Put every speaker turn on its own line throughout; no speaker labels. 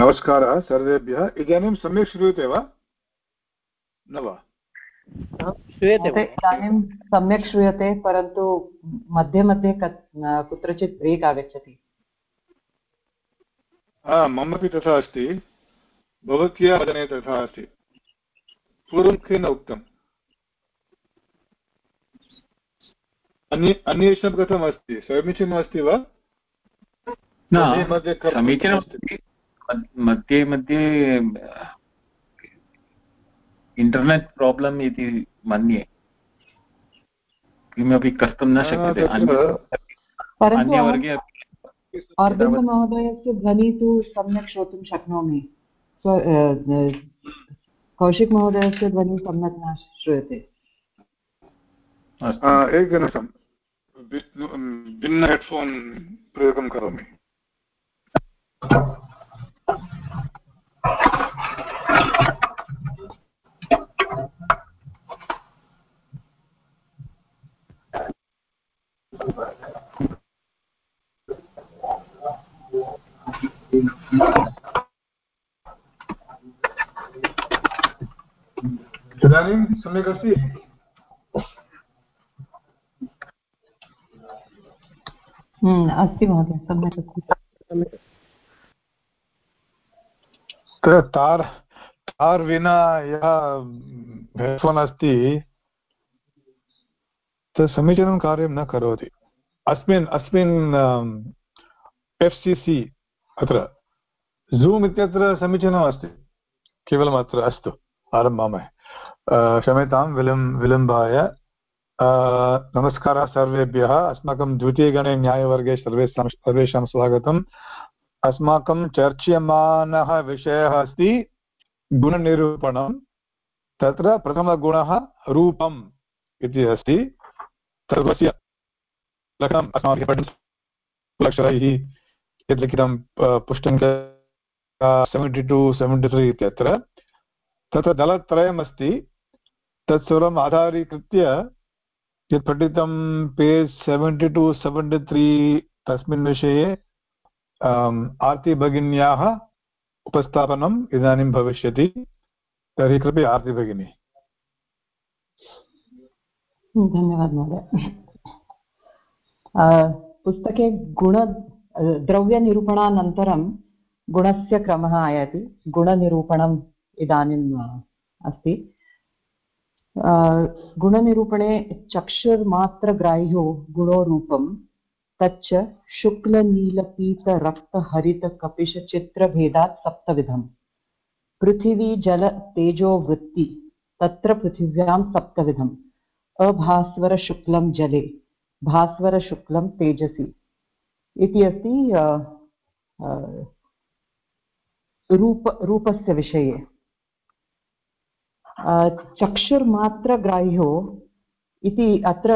नमस्कारः सर्वेभ्यः। इदानीं सम्यक् श्रूयते वा? न वा?
श्रूयते इदानीं सम्यक् श्रूयते परन्तु मध्ये मध्ये कुत्रचित् ब्रेक् आगच्छति।
ममपि तथा अस्ति। भवत्या वदने तथा अस्ति। पूर्वं केन उक्तम्। अन्ये अन्येषां कथम् अस्ति समीचीनम् अस्ति वा
समीचीनमस्ति। मध्ये मध्ये इण्टर्नेट् प्राब्लम् इति मन्ये. किमपि कर्तुं न शक्यते. अन्यवर्गे
महोदयस्य ध्वनिः तु सम्यक् श्रोतुं शक्नोमि. कौशिक् महोदयस्य ध्वनिः सम्यक् न श्रूयते.
एकनिमिषं. भिन्न हेड्फोन् प्रयोगं करोमि. सम्यक् अस्ति
हम्म, अस्ति महोदय सम्यक् अस्ति
तार् तार् विना यः हेड्फोन् अस्ति तत् समीचीनं कार्यं न करोति। अस्मिन् अस्मिन् एफ् सि सि अत्र ज़ूम् इत्यत्र समीचीनम् अस्ति केवलम् अत्र अस्तु आरम्भामहे। क्षम्यतां विलम् विलम्बाय। नमस्कारः सर्वेभ्यः। अस्माकं द्वितीयगणे न्यायवर्गे सर्वेषां सर्वेषां स्वागतम्। अस्माकं चर्च्यमानः विषयः अस्ति गुणनिरूपणं तत्र प्रथमगुणः रूपम् इति अस्ति। सर्वस्य लक्षणम् अस्माभिः पठितुं अक्षरैः यत् लिखितं पुष्टङ्क सेवेण्टि टु, सेवेण्टि त्री इत्यत्र। तत्र दलत्रयमस्ति। तत्सर्वम् आधारीकृत्य यत् पठितं पेज् सेवेण्टि टु सेवेण्टि त्री तस्मिन् विषये आर्ति भगिन्याः उपस्थापनम् इदानीं भविष्यति। तर्हि कृपया आर्ति भगिनी।
धन्यवादः महोदय। पुस्तके गुण, द्रव्यनिरूपणानन्तरं गुणस्य क्रमः आयाति। गुणनिरूपणम् इदानीम् अस्ति। गुणनिरूपणे चक्षुर्मात्रग्राह्यो गुणो रूपं तच्च शुक्लनीलपीतरक्तहरितकपिशचित्रभेदात् सप्तविधम् पृथिवी जल तेजो वृत्ति तत्र पृथिव्यां सप्तविधम् अभास्वरशुक्लं जले भास्वरशुक्लं तेजसि इति अस्ति रूप रूपस्य विषये चक्षुर्मात्रग्राह्यो इति अत्र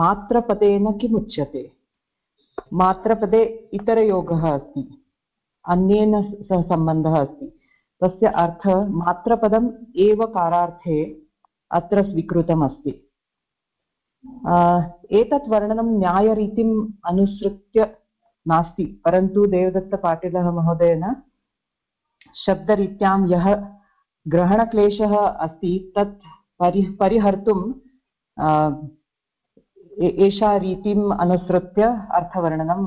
मात्रपदेन किम् उच्यते? मात्रपदे इतरयोगः अस्ति, अन्येन सह सम्बन्धः अस्ति। तस्य अर्थः मात्रपदम् एवकारार्थे अत्र स्वीकृतमस्ति एतत् वर्णनं न्यायरीतिम् अनुसृत्य नास्ति, परन्तु देवदत्तपाटिलः महोदयेन शब्दरीत्यां यः ग्रहणक्लेशः अस्ति, तत् परि, परिहर्तुं एषा रीतिम् अनुसृत्य अर्थवर्णनं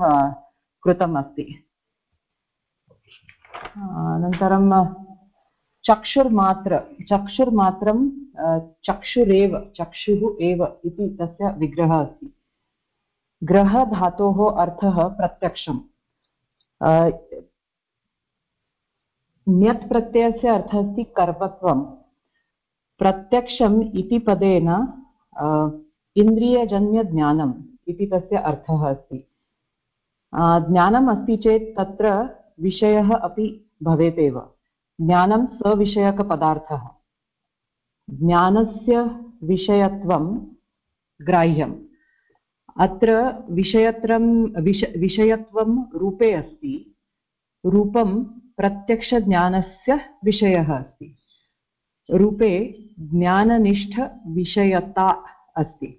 कृतम् अस्ति। अनन्तरं चक्षुर्मात्र, चक्षुर्मात्रं चक्षुरेव, चक्षुः एव इति तस्य विग्रहः अस्ति। ग्रहधातोः अर्थः प्रत्यक्षं ण्यत् प्रत्ययस्य अर्थः अस्ति कर्मत्वं प्रत्यक्षम् इति पदेन इन्द्रियजन्यज्ञानम् इति तस्य अर्थः अस्ति। ज्ञानम् अस्ति चेत् तत्र विषयः अपि भवेत् एव। ज्ञानं सविषयकपदार्थः ज्ञानस्य विषयत्वं ग्राह्यम्। अत्र विषयत्रं, विष, विषयत्वं रूपे अस्ति। रूपं प्रत्यक्षज्ञानस्य विषयः अस्ति। रूपे ज्ञाननिष्ठविषयता अस्ति।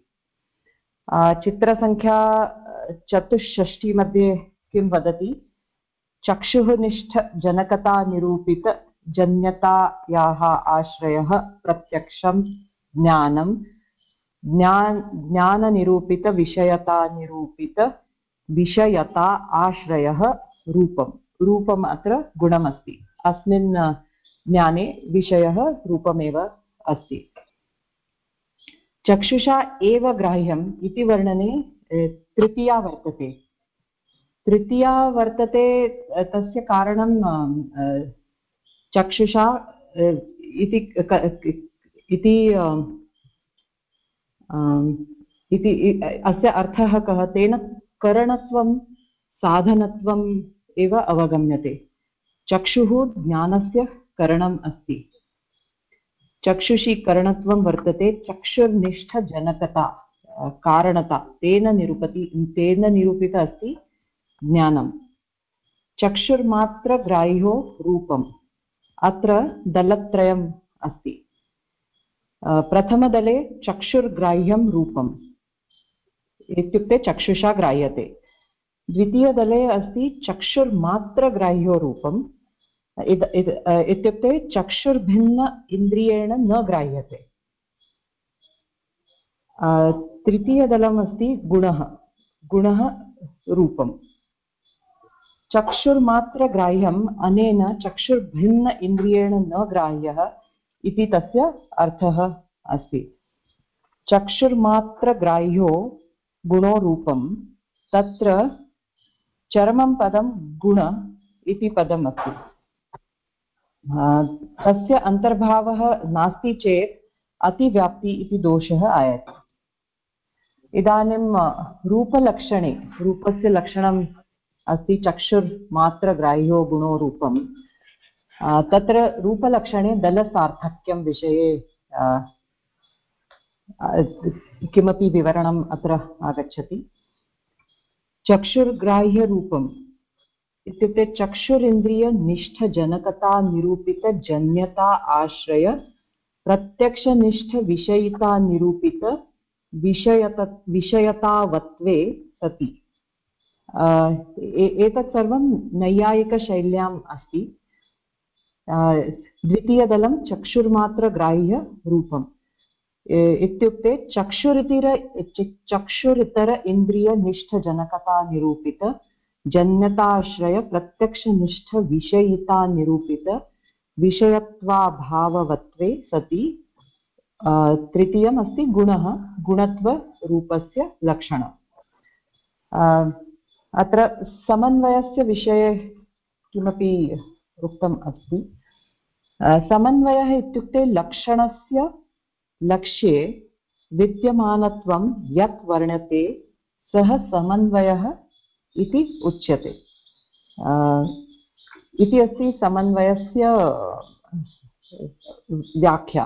चित्रसङ्ख्या चतुष्षष्टिमध्ये किं वदति? चक्षुः निष्ठजनकतानिरूपितजन्यतायाः आश्रयः प्रत्यक्षं ज्ञानं। ज्ञान ज्ञाननिरूपितविषयतानिरूपित विषयता आश्रयः रूपं रूपम् अत्र गुणमस्ति। अस्मिन् ज्ञाने विषयः रूपमेव अस्ति। चक्षुषा एव ग्राह्यम् इति वर्णने तृतीया वर्तते। तृतीया वर्तते तस्य कारणं चक्षुषा इति इति अस्य अर्थः कः? तेन करणत्वं साधनत्वम् एव अवगम्यते। चक्षुः ज्ञानस्य करणम् अस्ति। चक्षुषी करणत्वं वर्तते चक्षुर्निष्ठजनकता कारणता। तेन निरूपति, तेन निरूपित अस्ति ज्ञानं। चक्षुर्मात्रग्राह्यो रूपम्। अत्र दलत्रयम् अस्ति। प्रथमदले चक्षुर्ग्राह्यं रूपम्। इत्युक्ते चक्षुषा ग्राह्यते। द्वितीयदले अस्ति चक्षुर्मात्रग्राह्यो रूपम् इत्युक्ते चक्षुर्भिन्न इन्द्रियेण न ग्राह्यते। तृतीयदलम् अस्ति गुणः गुणः रूपम्। चक्षुर्मात्रग्राह्यम् अनेन चक्षुर्भिन्न इन्द्रियेण न ग्राह्यः इति तस्य अर्थः अस्ति। चक्षुर्मात्रग्राह्यो गुणो रूपं तत्र चरमं पदं गुण इति पदम् अस्ति तस्य अन्तर्भावः नास्ति चेत् अतिव्याप्ति इति दोषः आयाति। इदानीं रूपलक्षणे, रूपस्य लक्षणम् अस्ति चक्षुर्मात्रग्राह्यो गुणो रूपं तत्र रूपलक्षणे दलसार्थक्यं विषये किमपि विवरणम् अत्र आगच्छति। चक्षुर्ग्राह्यरूपं इत्युक्ते चक्षुरिन्द्रियनिष्ठजनकता निरूपितजन्यता आश्रय प्रत्यक्षनिष्ठविषयिता निरूपित विषयत विषयतावत्वे सति। एतत् सर्वं नैयायिकशैल्याम् अस्ति। द्वितीयदलं चक्षुर्मात्रग्राह्यरूपम्। इत्युक्ते चक्षुरितिर चक्षुरितर इन्द्रियनिष्ठजनकता निरूपित जन्यताश्रय प्रत्यक्षनिष्ठविषयिता निरूपित विषयत्वाभाववत्वे सति तृतीयम् अस्ति गुणः, गुणत्वरूपस्य लक्षणम्। अत्र समन्वयस्य विषये किमपि उक्तम् अस्ति? समन्वयः इत्युक्ते लक्षणस्य लक्ष्ये विद्यमानत्वं यत् वर्ण्यते सः समन्वयः इति उच्यते। इति अस्ति समन्वयस्य व्याख्या।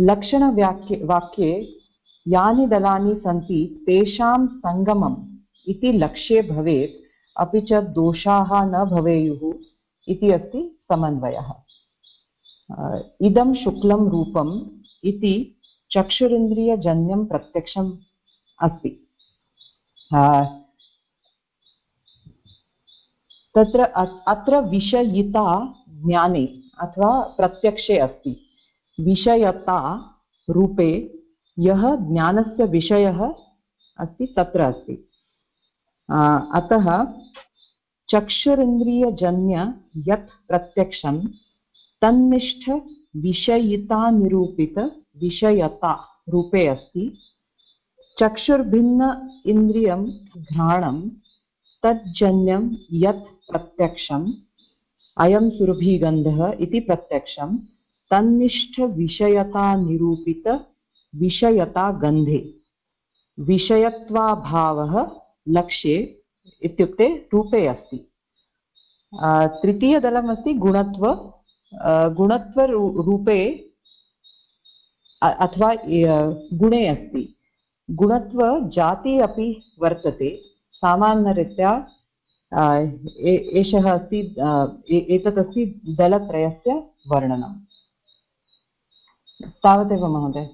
लक्षणवाक्ये वाक्ये यानि दलानि सन्ति तेषां सङ्गमम् इति लक्ष्ये भवेत्, अपि च दोषाः न भवेयुः इति अस्ति समन्वयः। इदं शुक्लं रूपम् इति चक्षुरिन्द्रियजन्यं प्रत्यक्षम् अस्ति। तत्र अत्र विषयिता ज्ञाने अथवा प्रत्यक्षे अस्ति। विषयता रूपे यः ज्ञानस्य विषयः अस्ति, तत्र अस्ति। अतः चक्षुरिन्द्रियजन्य यत् प्रत्यक्षं तन्निष्ठ विषयितानिरूपितविषयता रूपे अस्ति। चक्षुर्भिन्न इन्द्रियं घ्राणं, तज्जन्यं यत् प्रत्यक्षम्, अयं सुरभिगन्धः इति प्रत्यक्षं तन्निष्ठविषयतानिरूपितविषयता गन्धे विषयत्वाभावः लक्ष्ये इत्युक्ते रूपे अस्ति। तृतीयदलमस्ति गुणत्व गुणत्वरूपे अथवा गुणे अस्ति। गुणत्वजाति अपि वर्तते। सामान्यरीत्या एषः अस्ति एतत् अस्ति दलत्रयस्य वर्णनम्। तावदेव महोदय।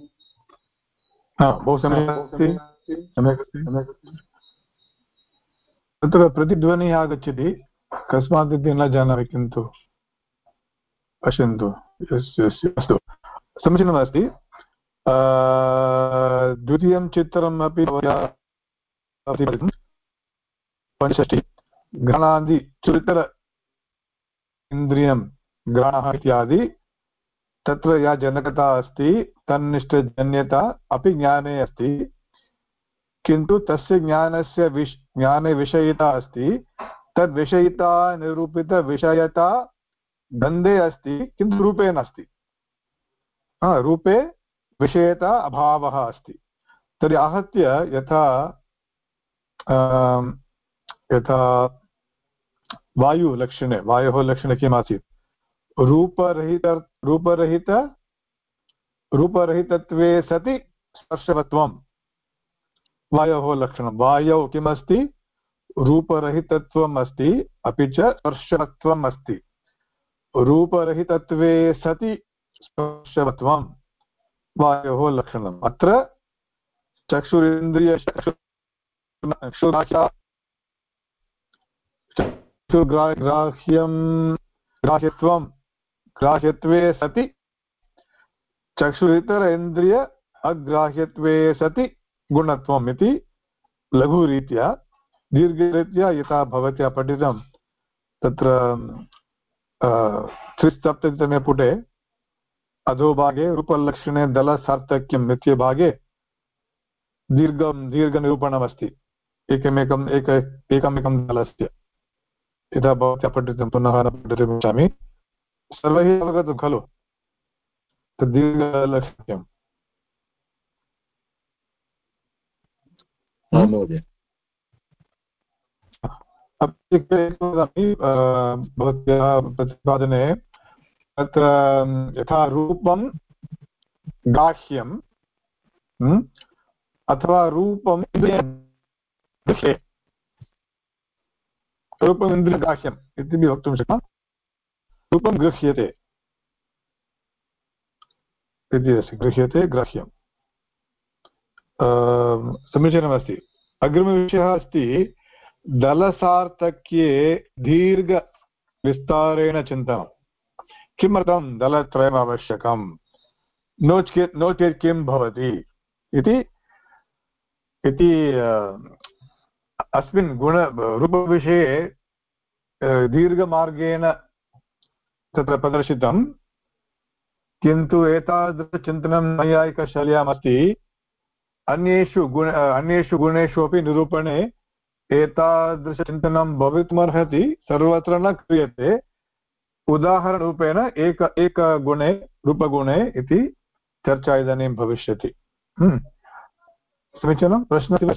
तत्र प्रतिध्वनिः आगच्छति। कस्मात् इति न जानामि, किन्तु। पश्यन्तु अस्तु। समीचीनमस्ति द्वितीयं चित्रम् अपि पञ्चषष्टि। घ्राणादि चुरितर इन्द्रियं, घ्राणः इत्यादि। तत्र या जनकता अस्ति, तन्निष्ठजन्यता अपि ज्ञाने अस्ति। किन्तु तस्य ज्ञानस्य विश्, ज्ञाने विषयिता अस्ति। तद्विषयिता निरूपितविषयता गन्धे अस्ति, किन्तु रूपे नास्ति। रूपे विषयता अभावः अस्ति। तर्हि आहत्य यथा यथा वायुलक्षणे, वायोः लक्षणे किम् आसीत् रूपरहित रूपरहित, रूपरहितत्वे सति स्पर्शवत्वं वायोः लक्षणं। वायौ किमस्ति? रूपरहितत्वम् अस्ति, अपि च अस्ति। रूपरहितत्वे सति स्पर्शवत्वं। वायोः लक्षणम्। अत्र चक्षुरिन्द्रिय चक्षुग्राह्यं ग्राह्यत्वं। ग्राह्यत्वे सति चक्षुरितर इन्द्रिय अग्राह्यत्वे सति गुणत्वम् इति लघुरीत्या, दीर्घरीत्या यथा भवत्या पठितं तत्र त्रिसप्ततितमे पुटे अधोभागे रूपलक्षणे दलसार्थक्यम् इत्यभागे दीर्घं दीर्घनिरूपणमस्ति एकमेकम् एक एकमेकं दलस्य यथा भवत्या पठितं पुनः न पठितुमिच्छामि सर्वैः अवगतं खलु तद् दीर्घलक्षण्यम् वदामि भवत्याः प्रतिपादने तत्र यथा रूपं गाह्यं अथवा रूपम् रूपम् इन्द्रियगाह्यम् इति वक्तुं शक्नुमः। रूपं गृह्यते। इति अस्ति, गृह्यते, ग्राह्यम्। समीचीनमस्ति। अग्रिमविषयः अस्ति दलसार्थक्ये दीर्घविस्तारेण चिन्तनं किमर्थं दलत्रयम् आवश्यकं नो चेत् नो चेत् किं भवति? इति इति अस्मिन् गुण, रूपविषये दीर्घमार्गेण तत्र प्रदर्शितं। किन्तु एतादृशचिन्तनं नैयायिकशैल्यामस्ति। अन्येषु गुण, अन्येषु गुणेषु अपि निरूपणे एतादृशचिन्तनं भवितुमर्हति, सर्वत्र न क्रियते। उदाहरणरूपेण एक एकगुणे रूपगुणे इति चर्चा इदानीं भविष्यति। हम्म। समीचीनं प्रश्नः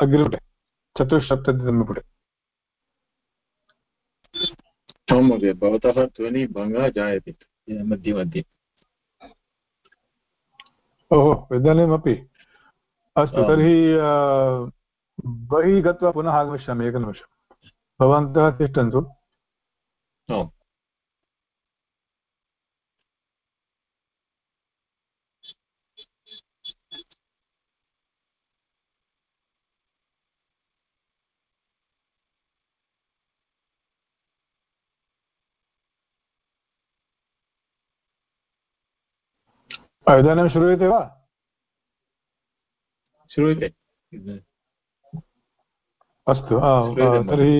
अग्रिमपुटे चतुस्सप्ततितमे
आं महोदय, भवतः ध्वनिभङ्गः जायते। मध्ये मध्ये।
ओहो इदानीमपि अस्तु तर्हि बहिः गत्वा पुनः आगमिष्यामि एकनिमिषं। भवन्तः तिष्ठन्तु। इदानीं श्रूयते वा
श्रूयते
अस्तु तर्हि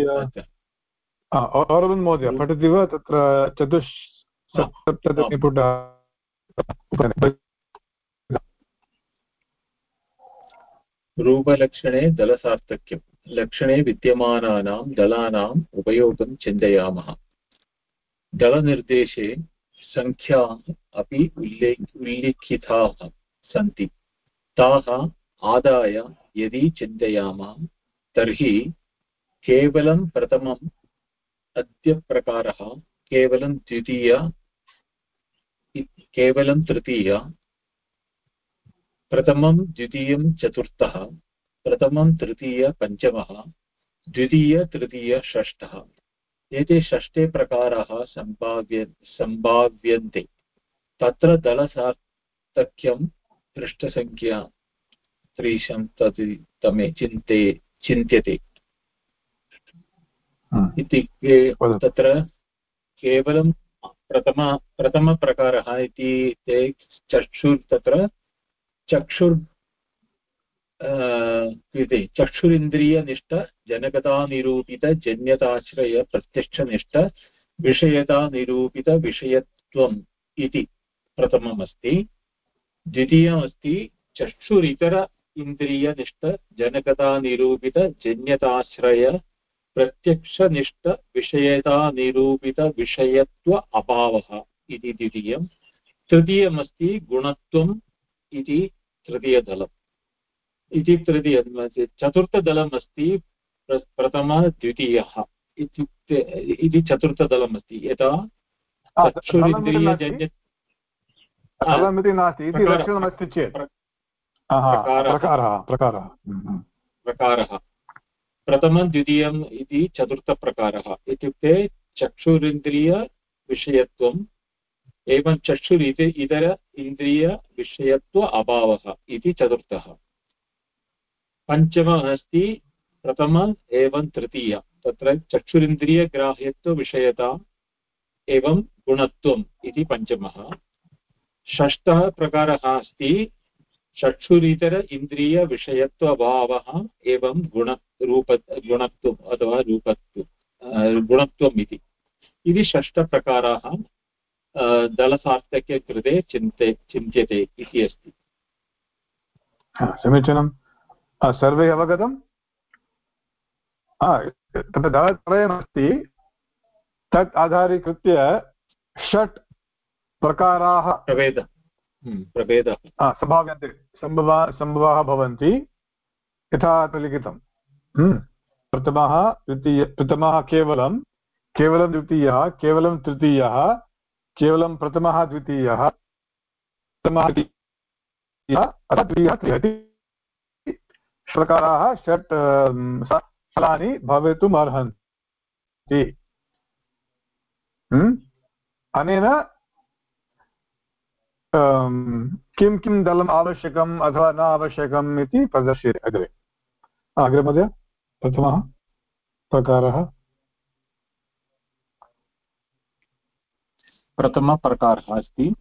अरविन्द महोदय पठति वा? तत्र चतुस्सप्ततिपुट
रूपलक्षणे दलसार्थक्यं लक्षणे विद्यमानानां दलानाम् उपयोगं चिन्तयामः। दलनिर्देशे सङ्ख्याः अपि उल्ले, उल्लिखिताः सन्ति। ताः आदाय यदि चिन्तयामः, तर्हि केवलं प्रथमम् अद्यप्रकारः, केवलं द्वितीय केवलं तृतीय, प्रथमं द्वितीयं चतुर्थः, प्रथमं तृतीय पञ्चमः, द्वितीय, तृतीय, षष्ठः। एते षष्ठे प्रकाराः सम्भाव्य सम्भाव्यन्ते तत्र दलसार्थक्यं पृष्ठसङ्ख्या तादृशं तत् तमे चिन्ते चिन्त्यते। इत्युक्ते तत्र केवलं प्रथम प्रथमप्रकारः इति ते चक्षुर् तत्र चक्षुर् इति चक्षुरिन्द्रियनिष्ठ जनकतानिरूपितजन्यताश्रय प्रत्यक्षनिष्ठ विषयतानिरूपितविषयत्वम् इति प्रथममस्ति द्वितीयमस्ति चक्षुरितर इन्द्रियनिष्ठ जनकतानिरूपितजन्यताश्रय प्रत्यक्षनिष्ठविषयतानिरूपितविषयत्व अभावः इति द्वितीयं तृतीयमस्ति गुणत्वम् इति तृतीयदलम् इति तृतीय चतुर्थदलम् अस्ति प्रथमः द्वितीयः इत्युक्ते इति चतुर्थदलम् अस्ति यथा चक्षुरिन्द्रियजन्य
फलमिति नास्ति। इति लक्षणमस्ति चेत्। प्रकारः। प्रकारः
प्रकारः। प्रथमं द्वितीयम् इति चतुर्थप्रकारः। इत्युक्ते चक्षुरिन्द्रियविषयत्वम् एवं चक्षुर् इतर इन्द्रियविषयत्व अभावः इति चतुर्थः। पञ्चमः अस्ति प्रथम एवं तृतीय। तत्र चक्षुरिन्द्रियग्राह्यत्वविषयता एवं गुणत्वम् इति पञ्चमः। षष्ठः प्रकारः अस्ति, चक्षुरितर इन्द्रियविषयत्वभावः एवं गुणरूप गुणत्वम् अथवा रूपत्वं गुणत्वम् इति। इति षष्ठप्रकाराः दलसार्थक्यकृते चिन्ते, चिन्त्यते इति अस्ति।
समीचीनं सर्वे अवगतम्? तत्र दलत्रयमस्ति तत् आधारीकृत्य षट् प्रकाराः
प्रभेद। हम्म, प्रभेदः।
सम्भाव्यन्ते सम्भवा सम्भवाः भवन्ति यथा अत्र लिखितं। हम्म, प्रथमः द्वितीय प्रथमः केवलं केवलं द्वितीयः केवलं तृतीयः केवलं प्रथमः द्वितीयः प्रथमः द्वितीयः प्रकाराः षट् फलानि भवितुम् अर्हन्ति अनेन किं किं दलम् आवश्यकम् अथवा न आवश्यकम् इति प्रदर्श्यते अग्रे। अग्रे महोदय, प्रथमः प्रकारः।
प्रथमप्रकारः अस्ति।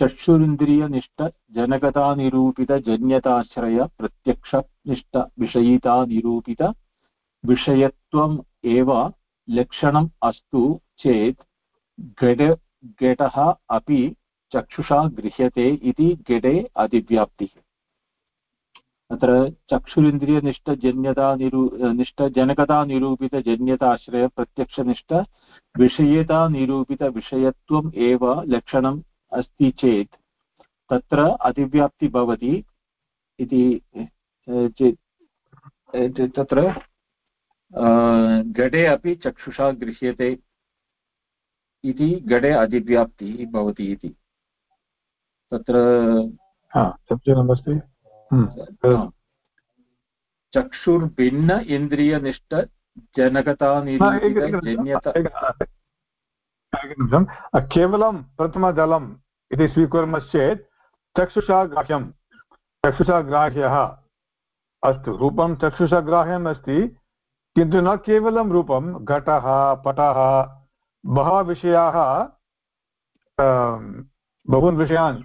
चक्षुरिन्द्रियनिष्ठजनकतानिरूपितजन्यताश्रय प्रत्यक्षनिष्ठविषयितानिरूपितविषयत्वम् एव लक्षणम् अस्तु चेत् घट घटः अपि चक्षुषा गृह्यते इति घटे अधिव्याप्तिः। अत्र चक्षुरिन्द्रियनिष्ठजन्यतानिरू निष्ठजनकतानिरूपितजन्यताश्रयप्रत्यक्षनिष्ठविषयतानिरूपितविषयत्वम् एव लक्षणम् अस्ति चेत् तत्र अतिव्याप्ति भवति इति तत्र घटे अपि चक्षुषा गृह्यते इति घटे अधिव्याप्तिः भवति इति। तत्र
हम्म।
चक्षुर्भिन्न इन्द्रियनिष्ठजनकतानिरूपितजन्यता
एकनिमिषं केवलं प्रथमदलम् इति स्वीकुर्मश्चेत् चक्षुषा ग्राह्यं चक्षुषा ग्राह्यः अस्तु, रूपं चक्षुषा ग्राह्यम् अस्ति किन्तु न केवलं रूपं, घटः, पटः, बहवः विषयाः बहून् विषयान्,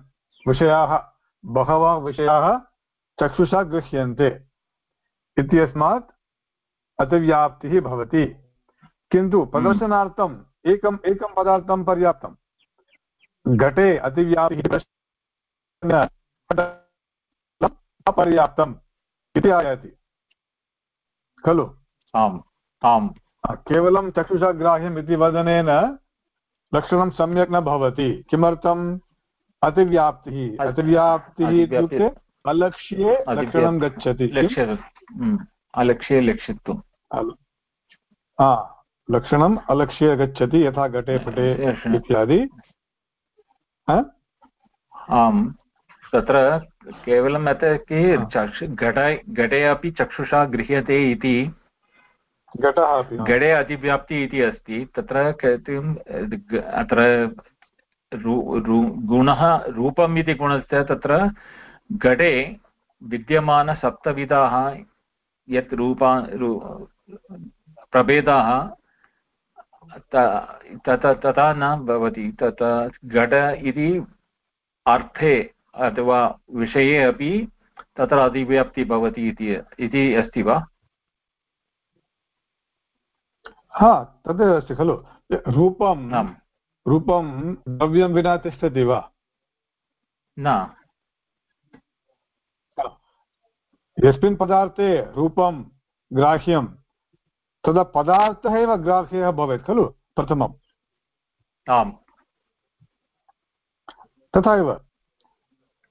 विषयाः, बहवः विषयाः चक्षुषा गृह्यन्ते इत्यस्मात् अतिव्याप्तिः भवति। किन्तु प्रदर्शनार्थं एकम् एकं पदार्थं पर्याप्तं। घटे अतिव्यापिः अपर्याप्तम् इति आयाति। खलु?
आम् आम्।
केवलं चक्षुषा ग्राह्यम् इति वदनेन लक्षणं सम्यक् न भवति। किमर्थम्? अतिव्याप्तिः। अतिव्याप्तिः इत्युक्ते अलक्ष्ये लक्षणं गच्छति।
अलक्ष्ये लक्षित्वं
लक्षणम् अलक्ष्ये गच्छति यथा घटे पटे इत्यादि।
आम् तत्र केवलम् अत्र घटे घटे अपि चक्षुषा गृह्यते इति।
घटः अपि
घटे अतिव्याप्ति इति अस्ति। तत्र किम् अत्र गुणः रूपम् इति गुणस्य तत्र घटे विद्यमानसप्तविधाः यत् रूपा प्रभेदाः तथा तथा न भवति। तथा घट इति अर्थे अथवा विषये अपि तत्र अधिव्याप्ति भवति इति अस्ति वा?
हा तदेव अस्ति खलु। रूपं रूपं द्रव्यं विना तिष्ठति वा?
न।
यस्मिन् पदार्थे रूपं ग्राह्यं तदा पदार्थः एव ग्राह्यः भवेत् खलु? प्रथमम्।
आम्।
तथा एव।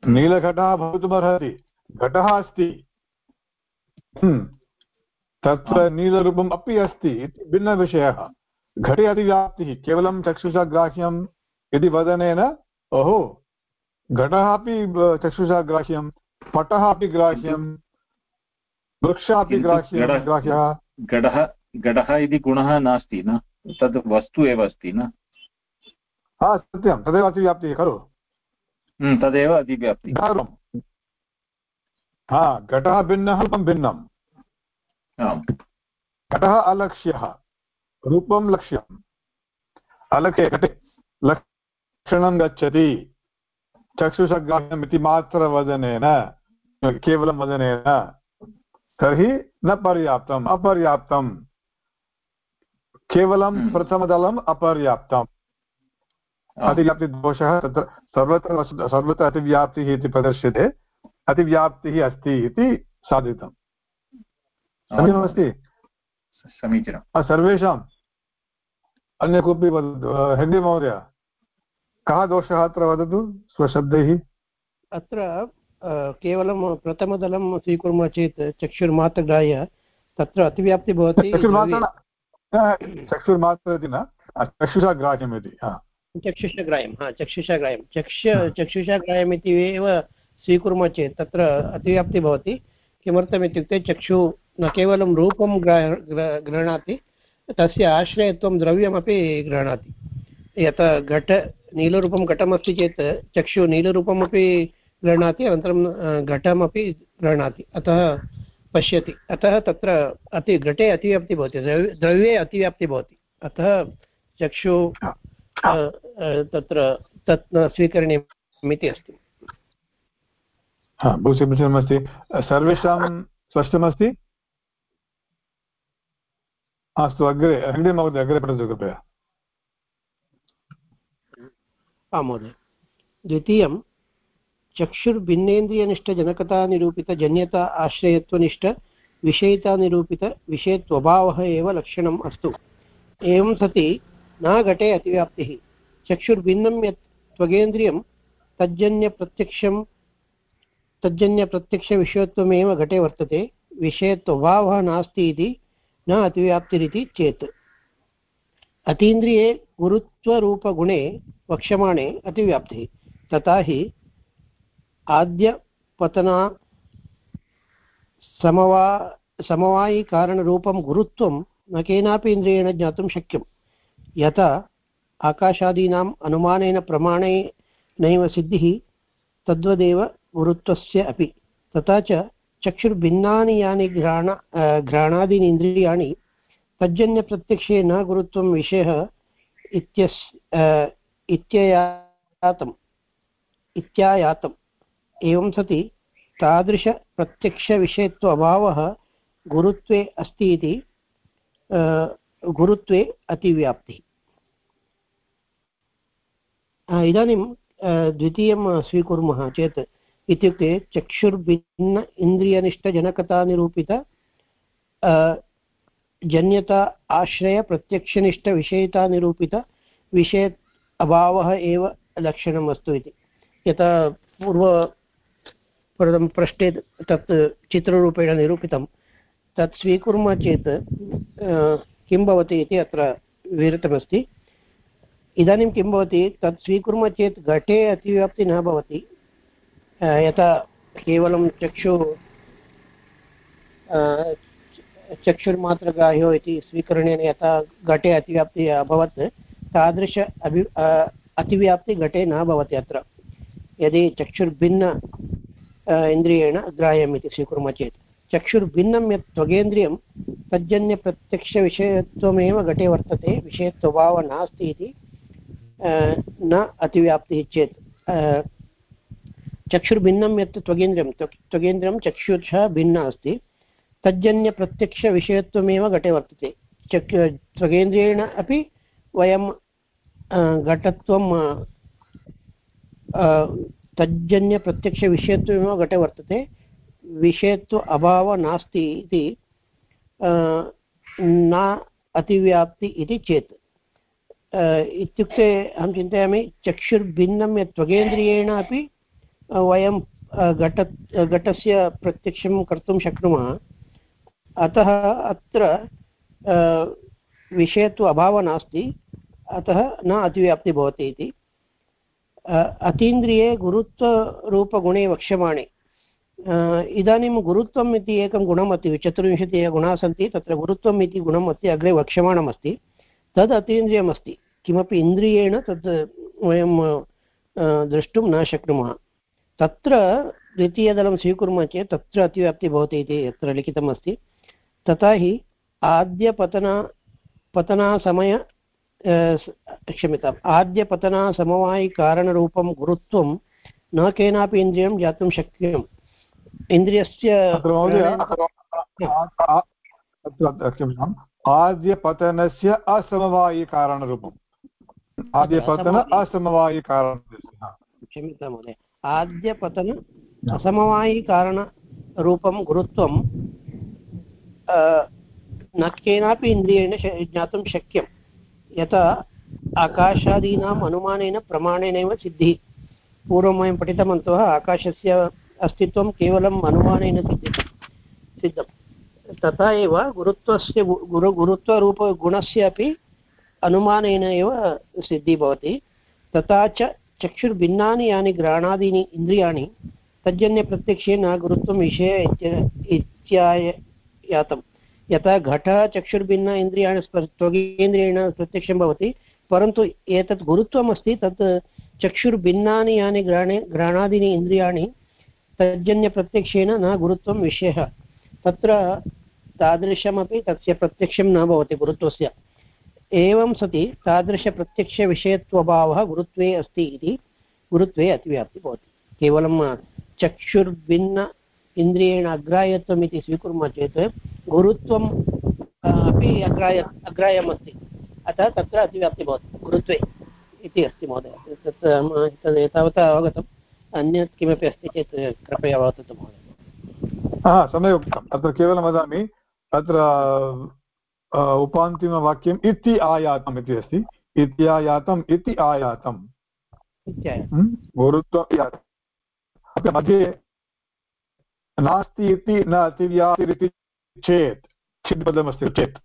नीलघटः भवितुमर्हति। घटः अस्ति। हम्म। तत्र नीलरूपम् अपि अस्ति इति भिन्नविषयः। घटे अतिव्याप्तिः केवलं चक्षुषा ग्राह्यं यदि वदनेन ओहो। घटः अपि चक्षुषा ग्राह्यं पटः अपि ग्राह्यं वृक्षः अपि ग्राह्यः ग्राह्यः।
घटः घटः इति गुणः नास्ति न? तद् वस्तु एव अस्ति न?
हा सत्यं तदेव अतिव्याप्तिः खलु?
तदेव अतिव्याप्तिः।
हा घटः भिन्नः रूपं भिन्नम् घटः अलक्ष्यः रूपं लक्ष्यम् अलक्ष्ये घटे लक्षणं गच्छति। चक्षुषग्राह्यम् इति मात्रवदनेन केवलं वदनेन। तर्हि न पर्याप्तम् अपर्याप्तम्। केवलं हम्म। प्रथमदलम् अपर्याप्तम्। अतिव्याप्तिदोषः तत्र सर्वत्र सर्वत्र अतिव्याप्तिः इति प्रदर्श्यते। अतिव्याप्तिः अस्ति इति साधितम्। समीचीनमस्ति?
समीचीनं।
सर्वेषाम् अन्य कोऽपि वदतु? हेग्डे महोदय कः दोषः अत्र वदतु स्वशब्दैः?
अत्र केवलं प्रथमदलं स्वीकुर्मः चेत् चक्षुर्मात्रग्राह्य तत्र अतिव्याप्तिः भवति।
चक्षुर्मात्र इति न चक्षुषा ग्राह्यम् इति
चक्षुषग्राह्यं, हा, चक्षुषग्राह्यं। चक्ष चक्षुषग्राह्यम् इति एव स्वीकुर्मः चेत् तत्र अतिव्याप्तिः भवति। किमर्थम् इत्युक्ते चक्षु न केवलं रूपं गृह्णाति तस्य आश्रयत्वं द्रव्यमपि गृह्णाति यथा घट नीलरूपं घटमस्ति चेत् चक्षु नीलरूपमपि गृह्णाति अनन्तरं घटमपि गृह्णाति अतः पश्यति। अतः तत्र अति घटे अतिव्याप्तिः भवति द्रव्ये अतिव्याप्तिः भवति। अतः चक्षु तत्र तत् न स्वीकरणीयम् इति अस्ति।
बहु समीचीनमस्ति सर्वेषां स्पष्टमस्ति? अस्तु अग्रे अग्रे महोदय अग्रे पठतु कृपया।
आं महोदय। द्वितीयं चक्षुर्भिन्नेन्द्रियनिष्ठजनकतानिरूपितजन्यता आश्रयत्वनिष्ठ विषयितानिरूपितविषयत्वभावः एव लक्षणम् अस्तु। एवं सति न घटे अतिव्याप्तिः। चक्षुर्भिन्नं यत् त्वगेन्द्रियं, तज्जन्यप्रत्यक्षं, तज्जन्यप्रत्यक्षविषयत्वमेव घटे वर्तते। विषयत्वभावः नास्ति इति न अतिव्याप्तिरिति चेत्। अतीन्द्रिये गुरुत्वरूपगुणे वक्ष्यमाणे अतिव्याप्तिः। तथा हि आद्यपतना समवा समवायिकारणरूपं गुरुत्वं न केनापि इन्द्रियेण ज्ञातुं शक्यं यथा आकाशादीनाम् अनुमानेन प्रमाणेनैव सिद्धिः तद्वदेव गुरुत्वस्य अपि। तथा च चक्षुर्भिन्नानि यानि घ्राण घ्राणादीनि इन्द्रियाणि तज्जन्यप्रत्यक्षे न गुरुत्वं विषयः इत्यस् इत्ययातम्, इत्यायातम्। एवं सति तादृशप्रत्यक्षविषयत्व अभावः गुरुत्वे अस्ति इति गुरुत्वे अतिव्याप्तिः। इदानीं द्वितीयं स्वीकुर्मः चेत् इत्युक्ते चक्षुर्भिन्न इन्द्रियनिष्ठजनकतानिरूपित जन्यता आश्रयप्रत्यक्षनिष्ठविषयतानिरूपित विषय अभावः एव लक्षणम् अस्तु इति। यथा पूर्व प्रथम पृष्ठे तत् चित्ररूपेण निरूपितं। तत् स्वीकुर्मः चेत् किं भवति इति अत्र विवृतमस्ति इदानीं किं भवति, तत् स्वीकुर्मः चेत् घटे अतिव्याप्तिः न भवति। यथा केवलं चक्षु चक्षुर्मात्रगाह्यो इति स्वीकरणेन यथा घटे अतिव्याप्तिः अभवत्, तादृश अभि अतिव्याप्तिः घटे न भवति अत्र। यदि चक्षुर्भिन्न इन्द्रियेण ग्राह्यम् इति स्वीकुर्मः चेत्। चक्षुर्भिन्नं यत् त्वगेन्द्रियं तज्जन्यप्रत्यक्षविषयत्वमेव घटे वर्तते, विषयत्वभावः नास्ति इति न अतिव्याप्तिः चेत्। चक्षुर्भिन्नं यत् त्वगेन्द्रियं त्वगेन्द्रियं चक्षुषः भिन्ना अस्ति तज्जन्यप्रत्यक्षविषयत्वमेव घटे वर्तते। चक्, त्वगेन्द्रियेण अपि वयं घटत्वं तज्जन्यप्रत्यक्षविषयत्वमेव घटे वर्तते। विषयत्व अभावः नास्ति इति न अतिव्याप्ति इति चेत्। इत्युक्ते अहं चिन्तयामि, चक्षुर्भिन्नं यत् त्वगेन्द्रियेण अपि वयं घट घटस्य प्रत्यक्षं कर्तुं शक्नुमः। अतः अत्र विषयत्व अभावः नास्ति, अतः न अतिव्याप्तिः भवति इति। अतीन्द्रिये गुरुत्वरूपगुणे वक्ष्यमाणे। इदानीं गुरुत्वम् इति एकं गुणम् अस्ति चतुर्विंशतिः गुणाः सन्ति, तत्र गुरुत्वम् इति गुणम् अस्ति, अग्रे वक्ष्यमाणमस्ति तद् अतीन्द्रियमस्ति किमपि इन्द्रियेण तद् वयं द्रष्टुं न शक्नुमः। तत्र द्वितीयदलं स्वीकुर्मः चेत् तत्र अतिव्याप्तिः भवति इति यत्र लिखितमस्ति तथा हि आद्यपतन, पतनासमय क्षम्यताम् आद्यपतनासमवायिकारणरूपं गुरुत्वं न केनापि इन्द्रियं ज्ञातुं शक्यम् इन्द्रियस्य
क्षम्यताम् आद्यपतनस्य असमवायिकारणरूपम् आद्यपतन असमवायिकारणस्य
क्षम्यतां महोदय आद्यपतन असमवायिकारणरूपं गुरुत्वं न केनापि इन्द्रियेण ज्ञातुं शक्यं यथा आकाशादीनाम् अनुमानेन प्रमाणेनैव सिद्धिः। पूर्वं वयं पठितवन्तः आकाशस्य अस्तित्वं केवलम् अनुमानेन सिद्ध्यति। सिद्धं तथा एव गुरुत्वस्य गुरु गुरुत्वरूपगुणस्य अपि अनुमानेन एव सिद्धिः भवति। तथा च चक्षुर्भिन्नानि यानि घ्राणादीनि, इन्द्रियाणि तज्जन्यप्रत्यक्षेन गुरुत्वं विषय इत्यायातं यथा घटः चक्षुर्भिन्न इन्द्रियाणि त्वगेन्द्रियेण प्रत्यक्षं भवति, परन्तु एतत् गुरुत्वम् अस्ति तत् चक्षुर्भिन्नानि यानि घ्राणे घ्राणादीनि इन्द्रियाणि तज्जन्यप्रत्यक्षेन न गुरुत्वं विषयः। तत्र तादृशमपि तस्य प्रत्यक्षं न भवति गुरुत्वस्य। एवं सति तादृशप्रत्यक्षविषयत्वभावः गुरुत्वे अस्ति इति गुरुत्वे अतिव्याप्तिः भवति। केवलं चक्षुर्भिन्न इन्द्रियेण अग्राह्यत्वम् इति स्वीकुर्मः चेत् गुरुत्वम् अपि अग्राह्य अग्राह्यमस्ति। अतः तत्र अतिव्याप्तिः भवति गुरुत्वे इति अस्ति महोदय। तत् तद् एतावता अवगतम् अन्यत् किमपि अस्ति चेत् कृपया वदतु महोदय।
हा सम्यक् उक्तम् अत्र केवलं वदामि अत्र उपान्तिमवाक्यम् इति आयातम् इति अस्ति। इत्यायातम् इति आयातम्। गुरुत्वं मध्ये नास्ति इति न अतिव्याप्तिरिति चेत् छिद्पदमस्ति चेत्।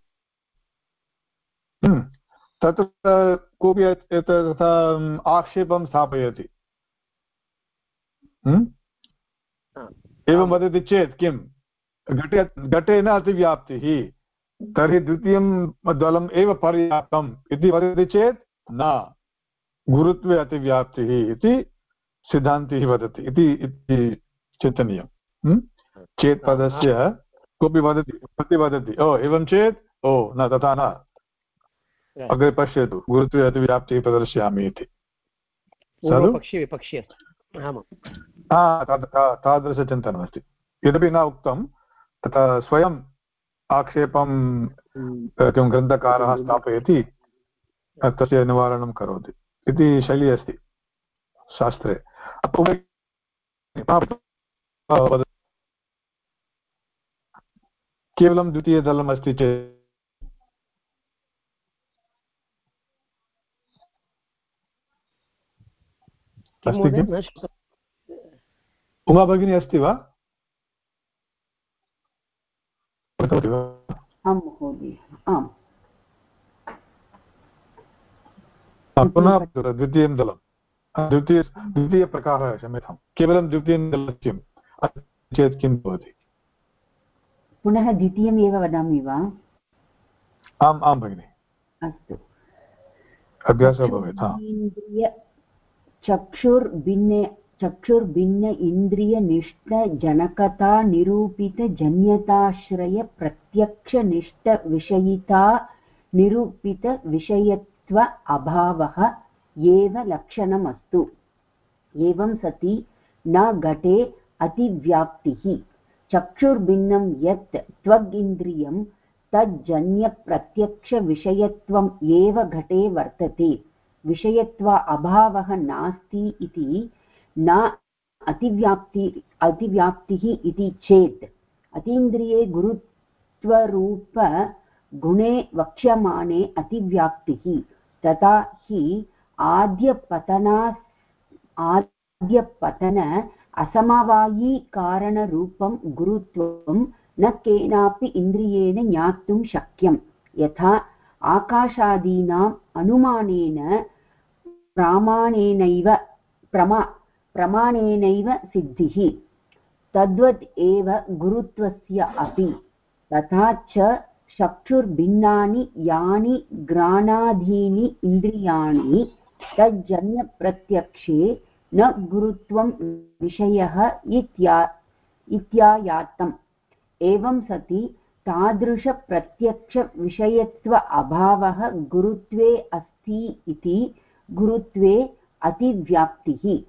तत्र कोऽपि तथा आक्षेपं स्थापयति। एवं वदति चेत् किं घटे घटे न अतिव्याप्तिः तर्हि द्वितीयं दलम् एव पर्याप्तम् इति वदति चेत् न गुरुत्वे अतिव्याप्तिः इति सिद्धान्तिः वदति इति चिन्तनीयं चेत् पदस्य कोऽपि वदति प्रतिवदति ओ एवं चेत् ओ न तथा न अग्रे पश्यतु गुरुत्वे अतिव्याप्तिः प्रदर्शयामि इति तादृशचिन्तनमस्ति यदपि न उक्तं तथा स्वयं आक्षेपं किं ग्रन्थकारः स्थापयति तस्य निवारणं करोति इति शैली अस्ति शास्त्रे केवलं द्वितीयदलम् अस्ति चेत्। अस्ति किम्? उमा भगिनी अस्ति वा? पुनः द्वितीयं दलं द्वितीय द्वितीयप्रकारः क्षम्यतां केवलं द्वितीयं दलं किं चेत् किं भवति?
पुनः द्वितीयम् एव वदामि वा?
आम् आं भगिनि।
अस्तु।
अभ्यासः भवेत्
इन्द्रिय चक्षुर्भिन्ने चक्षुर्भिन्न इन्द्रियनिष्ठजनकता निरूपितजन्यताश्रयप्रत्यक्षनिष्ठविषयिता निरूपितविषयत्व अभावः एव लक्षणमस्तु। एवं सति न घटे अतिव्याप्तिः। चक्षुर्भिन्नं यत् त्वगिन्द्रियं तज्जन्यप्रत्यक्षविषयत्वम् एव घटे वर्तते। विषयत्व अभावः नास्ति इति न अतिव्याप्ति, अतिव्याप्तिः इति चेत्। अतीन्द्रिये गुरुत्वरूपगुणे वक्ष्यमाणे अतिव्याप्तिः। तथा हि आद्यपतना आद्यपतन असमवायिकारणरूपं गुरुत्वं न केनापि इन्द्रियेण ज्ञातुं शक्यं यथा आकाशादीनाम् अनुमानेन प्रामाणेनैव प्रमा, प्रमाणेनैव सिद्धिः। तद्वत् एव गुरुत्वस्य अपि। तथा च चक्षुर्भिन्नानि यानि घ्राणादीनि इन्द्रियाणि तज्जन्यप्रत्यक्षे न गुरुत्वं विषयः इत्या इत्यायातम्। एवं सति तादृशप्रत्यक्षविषयत्व अभावः गुरुत्वे अस्ति इति गुरुत्वे अतिव्याप्तिः।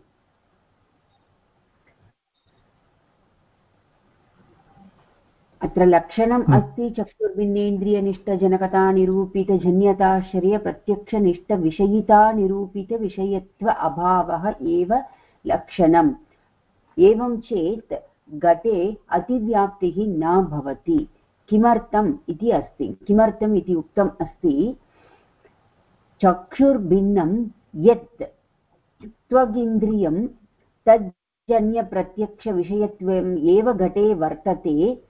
अत्र लक्षणम् अस्ति चक्षुर्भिन्नेन्द्रियनिष्ठजनकता निरूपितजन्यताश्रयप्रत्यक्षनिष्ठविषयिता निरूपितविषयत्व अभावः एव लक्षणम्। एवं चेत् घटे अतिव्याप्तिः न भवति। किमर्थम् इति अस्ति। किमर्थम् इति उक्तम् अस्ति? चक्षुर्भिन्नं यत् त्वगिन्द्रियं तज्जन्यप्रत्यक्षविषयत्वम् एव घटे वर्तते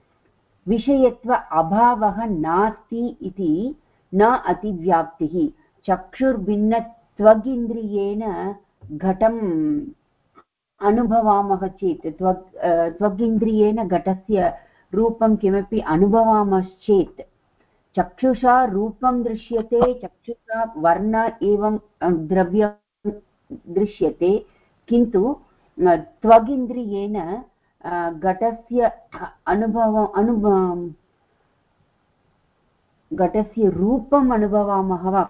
विषयत्व अभावः नास्ति इति न अतिव्याप्तिः। चक्षुर्भिन्नत्वगिन्द्रियेण घटम् अनुभवामः चेत्, त्वग् त्वगिन्द्रियेण घटस्य रूपं किमपि अनुभवामश्चेत्। चक्षुषा रूपं दृश्यते, चक्षुषा वर्ण एवं द्रव्यं दृश्यते, किन्तु त्वगिन्द्रियेण घटस्य अनुभव अनुभव घटस्य रूपम् अनुभवामः वा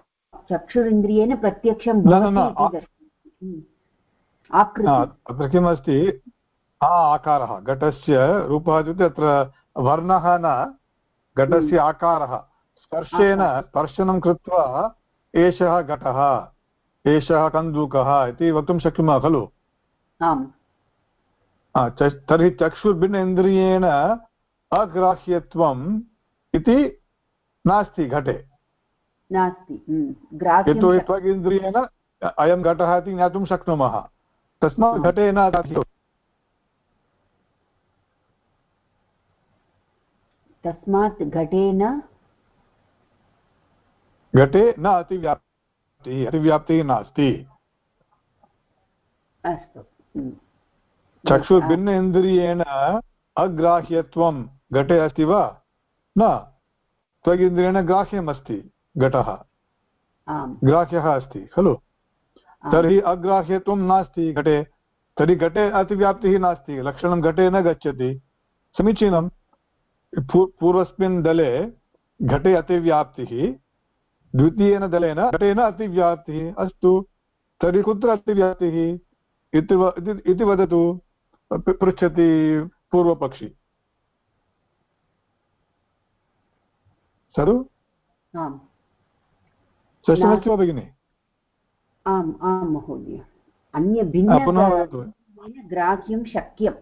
चक्षुरिन्द्रियेण प्रत्यक्षं
अत्र किमस्ति आ आकारः घटस्य रूपः इत्युक्ते अत्र वर्णः न घटस्य आकारः स्पर्शेन स्पर्शनं कृत्वा एषः घटः एषः कन्दुकः इति वक्तुं शक्नुमः खलु
आम्
तर्हि चक्षुर्भिन्न इन्द्रियेण अग्राह्यत्वम् इति नास्ति घटे।
नास्ति
यतोहि त्वगिन्द्रियेण अयं घटः इति ज्ञातुं शक्नुमः। तस्मात् घटे न
तस्मात् घटेन
घटे न अतिव्याप्तिः अतिव्याप्तिः नास्ति।
अस्तु
चक्षुर्भिन्न इन्द्रियेण अग्राह्यत्वं घटे अस्ति वा? न। त्वगिन्द्रियेण ग्राह्यम् अस्ति घटः ग्राह्यः अस्ति खलु? तर्हि अग्राह्यत्वं नास्ति घटे। तर्हि घटे अतिव्याप्तिः नास्ति लक्षणं घटे न गच्छति। समीचीनं। पूर्वस्मिन् दले घटे अतिव्याप्तिः द्वितीयेन दलेन घटेन अतिव्याप्तिः अस्तु। तर्हि कुत्र अतिव्याप्तिः? इति वदतु। पृच्छति पूर्वपक्षी। सरु? शशमस्ति वा भगिनि?
आम् आं महोदय अन्यभिन्न ग्राह्यं शक्यम्।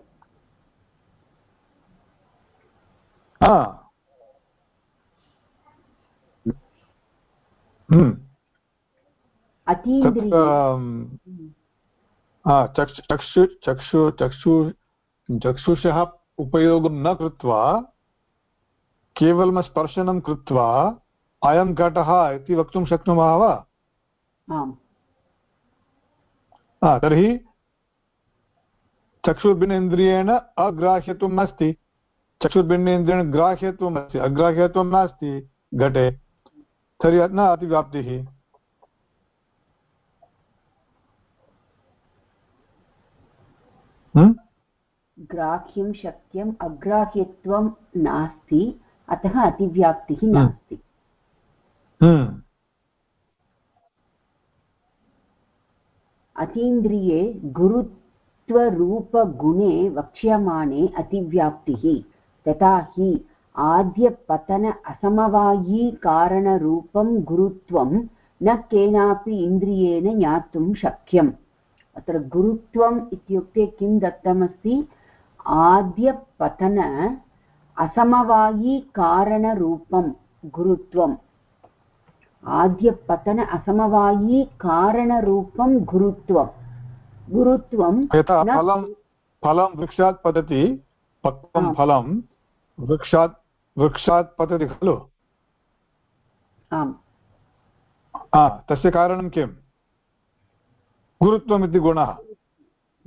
चक्षु चक्षु चक्षु चक्षुषः उपयोगं न कृत्वा केवलं स्पर्शनं कृत्वा अयं घटः इति वक्तुं शक्नुमः वा? तर्हि चक्षुर्भिन्नेन्द्रियेण अग्राह्यत्वम् अस्ति चक्षुर्भिन्नेन्द्रियेण ग्राह्यत्वम् अस्ति अग्राह्यत्वं नास्ति घटे। तर्हि न अतिव्याप्तिः।
ग्राह्यं शक्यम् अग्राह्यत्वं नास्ति अतः अतिव्याप्तिः
हम्म।
नास्ति
हम्म।
अतीन्द्रिये गुरुत्वरूपगुणे वक्ष्यमाणे अतिव्याप्तिः तथा हि आद्यपतन असमवायीकारणरूपं गुरुत्वं न केनापि इन्द्रियेण ज्ञातुं शक्यम् अत्र गुरुत्वम् इत्युक्ते किं दत्तमस्ति? आद्यपतन असमवायीकारणरूपं गुरुत्वम्। आद्यपतन असमवायीकारणरूपं गुरुत्वं गुरुत्वं
यथा
न-
फलं फलं वृक्षात् पतति पक्वं
आम्।
फलं वृक्षात् वृक्षात् पतति खलु?
आम्।
हा, तस्य कारणं किं गुरुत्वम् इति गुणः।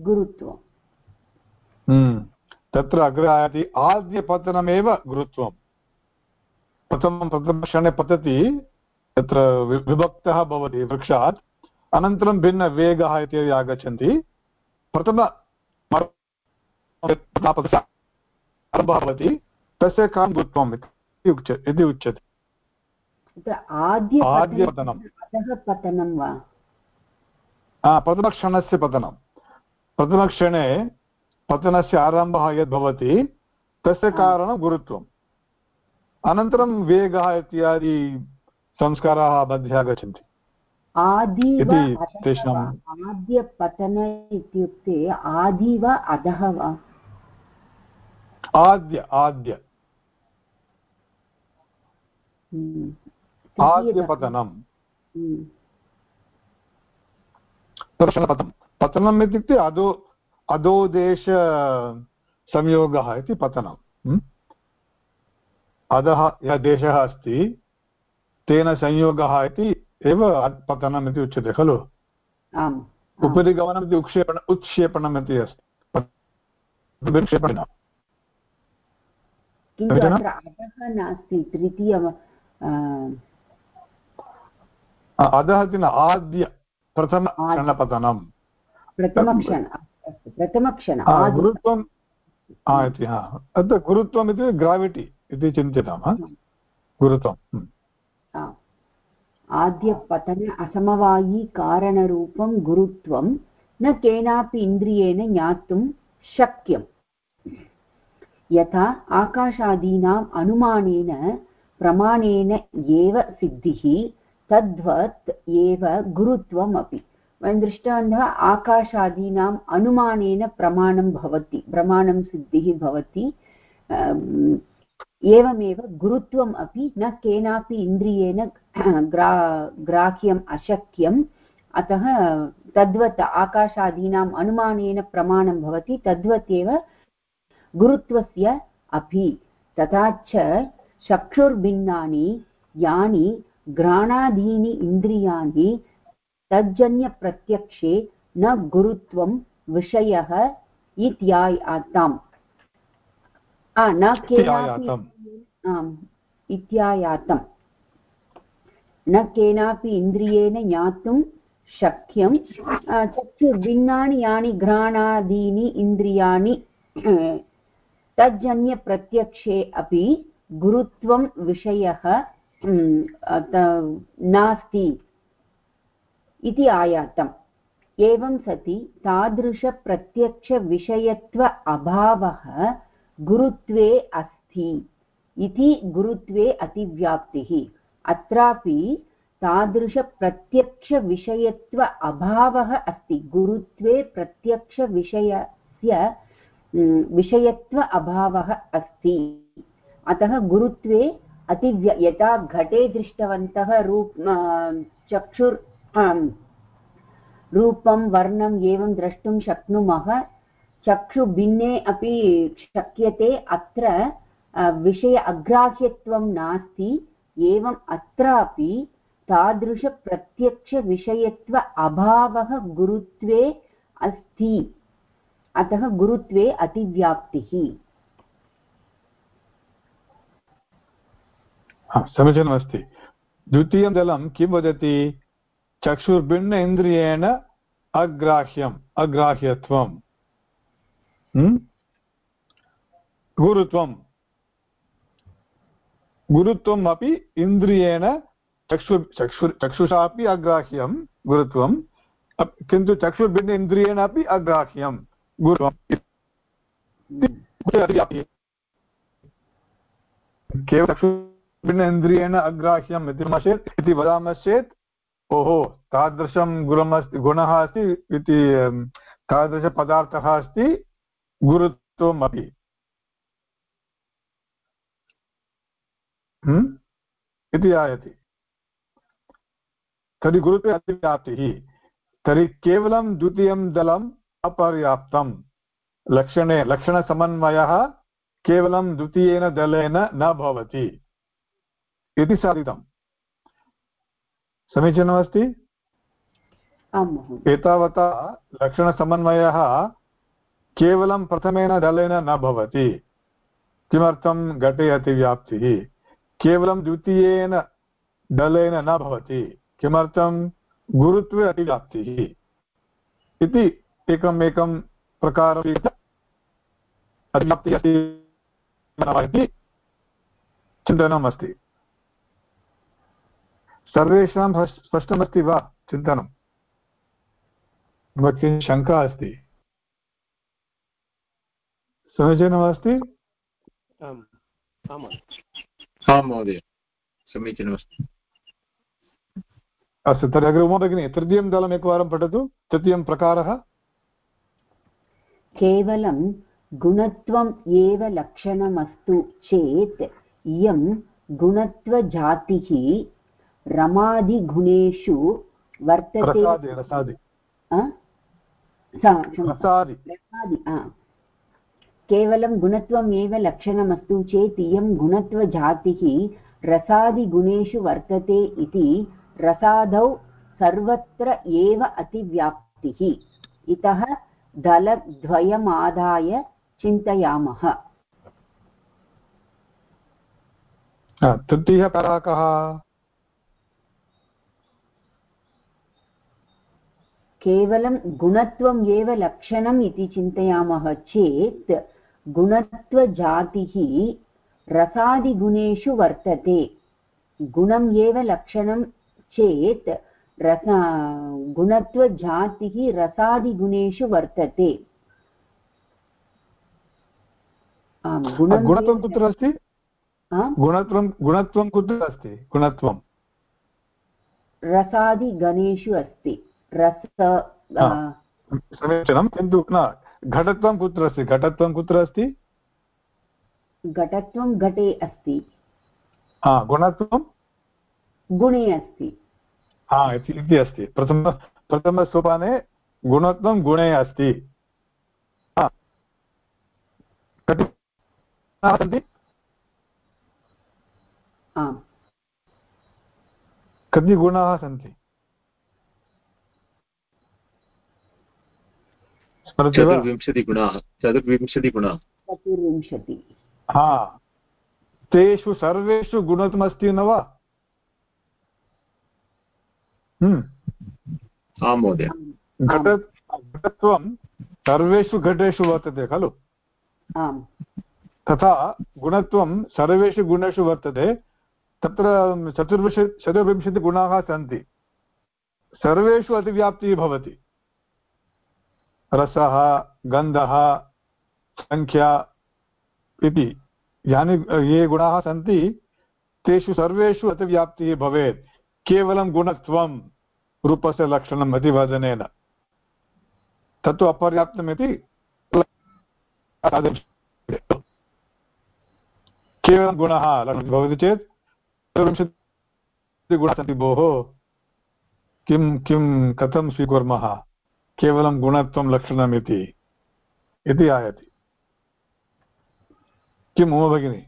गुरुत्वं
हम्म। तत्र अग्रे आयाति आद्यपतनमेव गुरुत्वं प्रथमं प्रथमक्षणे पतति तत्र विभक्तः भवति वृक्षात् अनन्तरं भिन्नवेगः इत्यादि आगच्छन्ति। प्रथम आरम्भः भवति तस्य कां गुरुत्वम् इति उच्य इति उच्यते।
आद्यपतनं पतनं वा?
प्रथमक्षणस्य पतनं प्रथमक्षणे पतनस्य आरम्भः यद् भवति तस्य कारणं गुरुत्वम्। अनन्तरं वेगः इत्यादि संस्काराः मध्ये आगच्छन्ति इति
अधः आद्यपतन इत्युक्ते आदि वा अधः वा?
आद्य आद्य।
हम्म।
दर्शनपतनं पतनम् इत्युक्ते अधो अधोदेश संयोगः इति पतनं अधः यः देशः अस्ति तेन संयोगः इति एव पतनम् इति उच्यते खलु?
आम्।
उपरि गमनम् इति उक्षेपण उत्क्षेपणम् इति अस्ति। विक्षेपणं
किन्तु अत्र अधः नास्ति तृतीय
अधः इति न आद्य। प्रथमक्षणपतनं
प्रथमक्षण अस्तु प्रथमक्षण आदि
गुरुत्वं हा इति हा अत्र गुरुत्वम् इति ग्राविटि इति चिन्त्यतां? गुरुत्वं हम्म।
आम्। आद्यपतन असमवायिकारणरूपं गुरुत्वं न केनापि इन्द्रियेण ज्ञातुं शक्यम् यथा आकाशादीनाम् अनुमानेन प्रमाणेन एव सिद्धिः तद्वत् एव गुरुत्वम् अपि वयं दृष्टवन्तः आकाशादीनाम् अनुमानेन प्रमाणं भवति, प्रमाणं सिद्धिः भवति एवमेव गुरुत्वम् अपि न केनापि इन्द्रियेण ग्रा, ग्राह्यम् अशक्यम्, अतः तद्वत् आकाशादीनाम् अनुमानेन प्रमाणं भवति तद्वत् एव गुरुत्वस्य अपि। तथा च चक्षुर्भिन्नानि यानि घ्राणादीनि इन्द्रियाणि तज्जन्यप्रत्यक्षे न गुरुत्वं विषयः इत्यायाताम् आ, न केनापि
इत्यायातम्।
आम् इत्यायातम्। न केनापि इन्द्रियेण ज्ञातुं शक्यं चक्षुर्भिन्नानि यानि घ्राणादीनि इन्द्रियाणि तज्जन्यप्रत्यक्षे अपि गुरुत्वं विषयः नास्ति इति आयातम्। एवं सति तादृशप्रत्यक्षविषयत्व अभावः गुरुत्वे अस्ति इति गुरुत्वे अतिव्याप्तिः। अत्रापि तादृशप्रत्यक्षविषयत्व अभावः अस्ति। गुरुत्वे प्रत्यक्षविषयस्य विषयत्व अभावः अस्ति। अतः गुरुत्वे अतिव्य, यथा घटे दृष्टवन्तः रूप चक्षुर् रूपं वर्णम् एवं द्रष्टुं शक्नुमः। चक्षुभिन्ने अपि शक्यते, अत्र विषय अग्राह्यत्वं नास्ति, एवम् अत्रापि तादृशप्रत्यक्षविषयत्व अभावः गुरुत्वे अस्ति। अतः गुरुत्वे अतिव्याप्तिः।
समीचीनमस्ति द्वितीयं दलं किं वदति? चक्षुर्भिन्न इन्द्रियेण अग्राह्यम्, अग्राह्यत्वम्। हम्म? गुरुत्वं गुरुत्वम् अपि इन्द्रियेण चक्षु चक्षु, चक्षुषापि अग्राह्यं गुरुत्वं किन्तु चक्षुर्भिन्न इन्द्रियेण अपि अग्राह्यं गुरुत्वं केवलं चक्षुर्भिन्न इन्द्रियेण अग्राह्यम् इति चेत् इति वदामश्चेत् ओहो, तादृशं गुणमस्ति, गुणः अस्ति इति तादृशपदार्थः अस्ति गुरुत्वम् अपि हम्म? इति आयति। तर्हि गुरुत्वे अतिव्याप्तिः तर्हि केवलं द्वितीयं दलम् अपर्याप्तं लक्षणे, लक्षणसमन्वयः केवलं द्वितीयेन दलेन न भवति। इति साधितम्। समीचीनमस्ति एतावता लक्षणसमन्वयः केवलं प्रथमेन दलेन न भवति। किमर्थं घटे अतिव्याप्तिः केवलं द्वितीयेन दलेन न भवति। किमर्थं? गुरुत्वे अतिव्याप्तिः। इति एकम् एकं प्रकारं अतिव्याप्तिः अस्ति चिन्तनम् अस्ति। सर्वेषां स्पष्टमस्ति वा चिन्तनं? किञ्चित् शङ्का अस्ति? समीचीनमस्ति
आम् आम्
आं महोदय समीचीनमस्ति।
अस्तु तर्हि अग्रे उमा भगिनी तृतीयं दलम् एकवारं पठतु। तृतीयं प्रकारः?
केवलं गुणत्वम् एव लक्षणमस्तु चेत् इयं गुणत्वजातिः रमादिगुणेषु वर्तते केवलं गुणत्वम् एव लक्षणमस्तु चेत् इयं गुणत्वजातिः रसादिगुणेषु वर्तते इति रसादौ सर्वत्र एव अतिव्याप्तिः। इतः दलद्वयमादाय चिन्तयामः।
तृतीयः पराकः
केवलं गुणत्वम् एव लक्षणम् इति चिन्तयामः चेत् गुणत्वजातिः रसादिगुणेषु वर्तते। गुणम् एव लक्षणं चेत् रस गुणत्वजातिः रसादिगुणेषु वर्तते।
गुणत्वं कुत्र अस्ति? गुणत्वं गुणत्वं कुत्र अस्ति? गुणत्वं।
रसादिगणेषु अस्ति। रस
समीचीनं? किन्तु न घटत्वं कुत्र अस्ति? घटत्वं कुत्र अस्ति?
घटत्वं घटे अस्ति।
गुणत्वं?
गुणे अस्ति।
हा इति अस्ति। प्रथम प्रथमसोपाने गुणत्वं गुणे अस्ति। कति सन्ति? कति गुणाः सन्ति?
चतुर्विंशतिगुणाः चतुर्विंशतिगुणाः।
चतुर्विंशति।
हा। तेषु सर्वेषु गुणत्वमस्ति न वा?
हम्म। आं महोदय।
घटत्वं सर्वेषु घटेषु वर्तते खलु? तथा गुणत्वं सर्वेषु गुणेषु वर्तते। तत्र चतुर्विंश चतुर्विंशतिगुणाः सन्ति। सर्वेषु अतिव्याप्तिः भवति। रसः, गन्धः सङ्ख्या इति। यानि, ये गुणाः सन्ति, तेषु सर्वेषु अतिव्याप्तिः भवेत्। केवलं गुणत्वं, रूपस्य लक्षणम् अतिवदनेन तत्तु अपर्याप्तमिति केवलं गुणः भवति चेत् चतुर्विंशतिगुणाः सन्ति भोः। किं किं, कथं स्वीकुर्मः? केवलं गुणत्वं लक्षणम् इति इति आयति। किं मम भगिनि?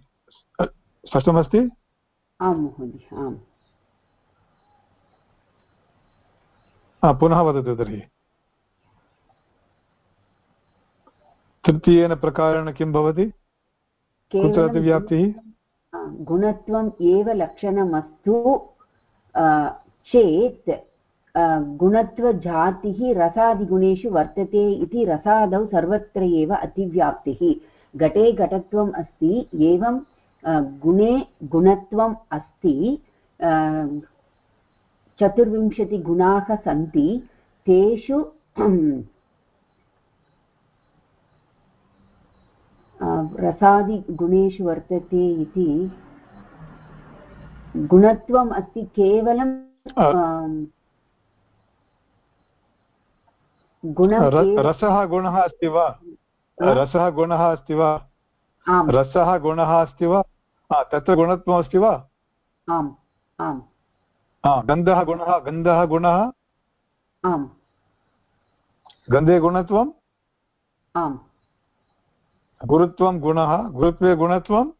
स्पष्टमस्ति? पुनः वदतु तर्हि। तृतीयेन प्रकारेण किं भवति? कुत्र अतिव्याप्तिः
गुणत्वम् एव लक्षणमस्तु चेत् गुणत्वजातिः रसादिगुणेषु वर्तते इति रसादौ सर्वत्र एव अतिव्याप्तिः। घटे घटत्वम् अस्ति एवं गुणे गुणत्वम् अस्ति चतुर्विंशतिगुणाः सन्ति। तेषु रसादिगुणेषु वर्तते इति गुणत्वम् अस्ति केवलं
रसः गुणः अस्ति वा? रसः गुणः अस्ति वा? रसः गुणः अस्ति वा? तत्र गुणत्वम् अस्ति वा?
आम् आम्।
गन्धः गुणः गन्धः गुणः?
आम्।
गन्धे गुणत्वम्?
आम्।
गुरुत्वं गुणः गुरुत्वे गुणत्वम्?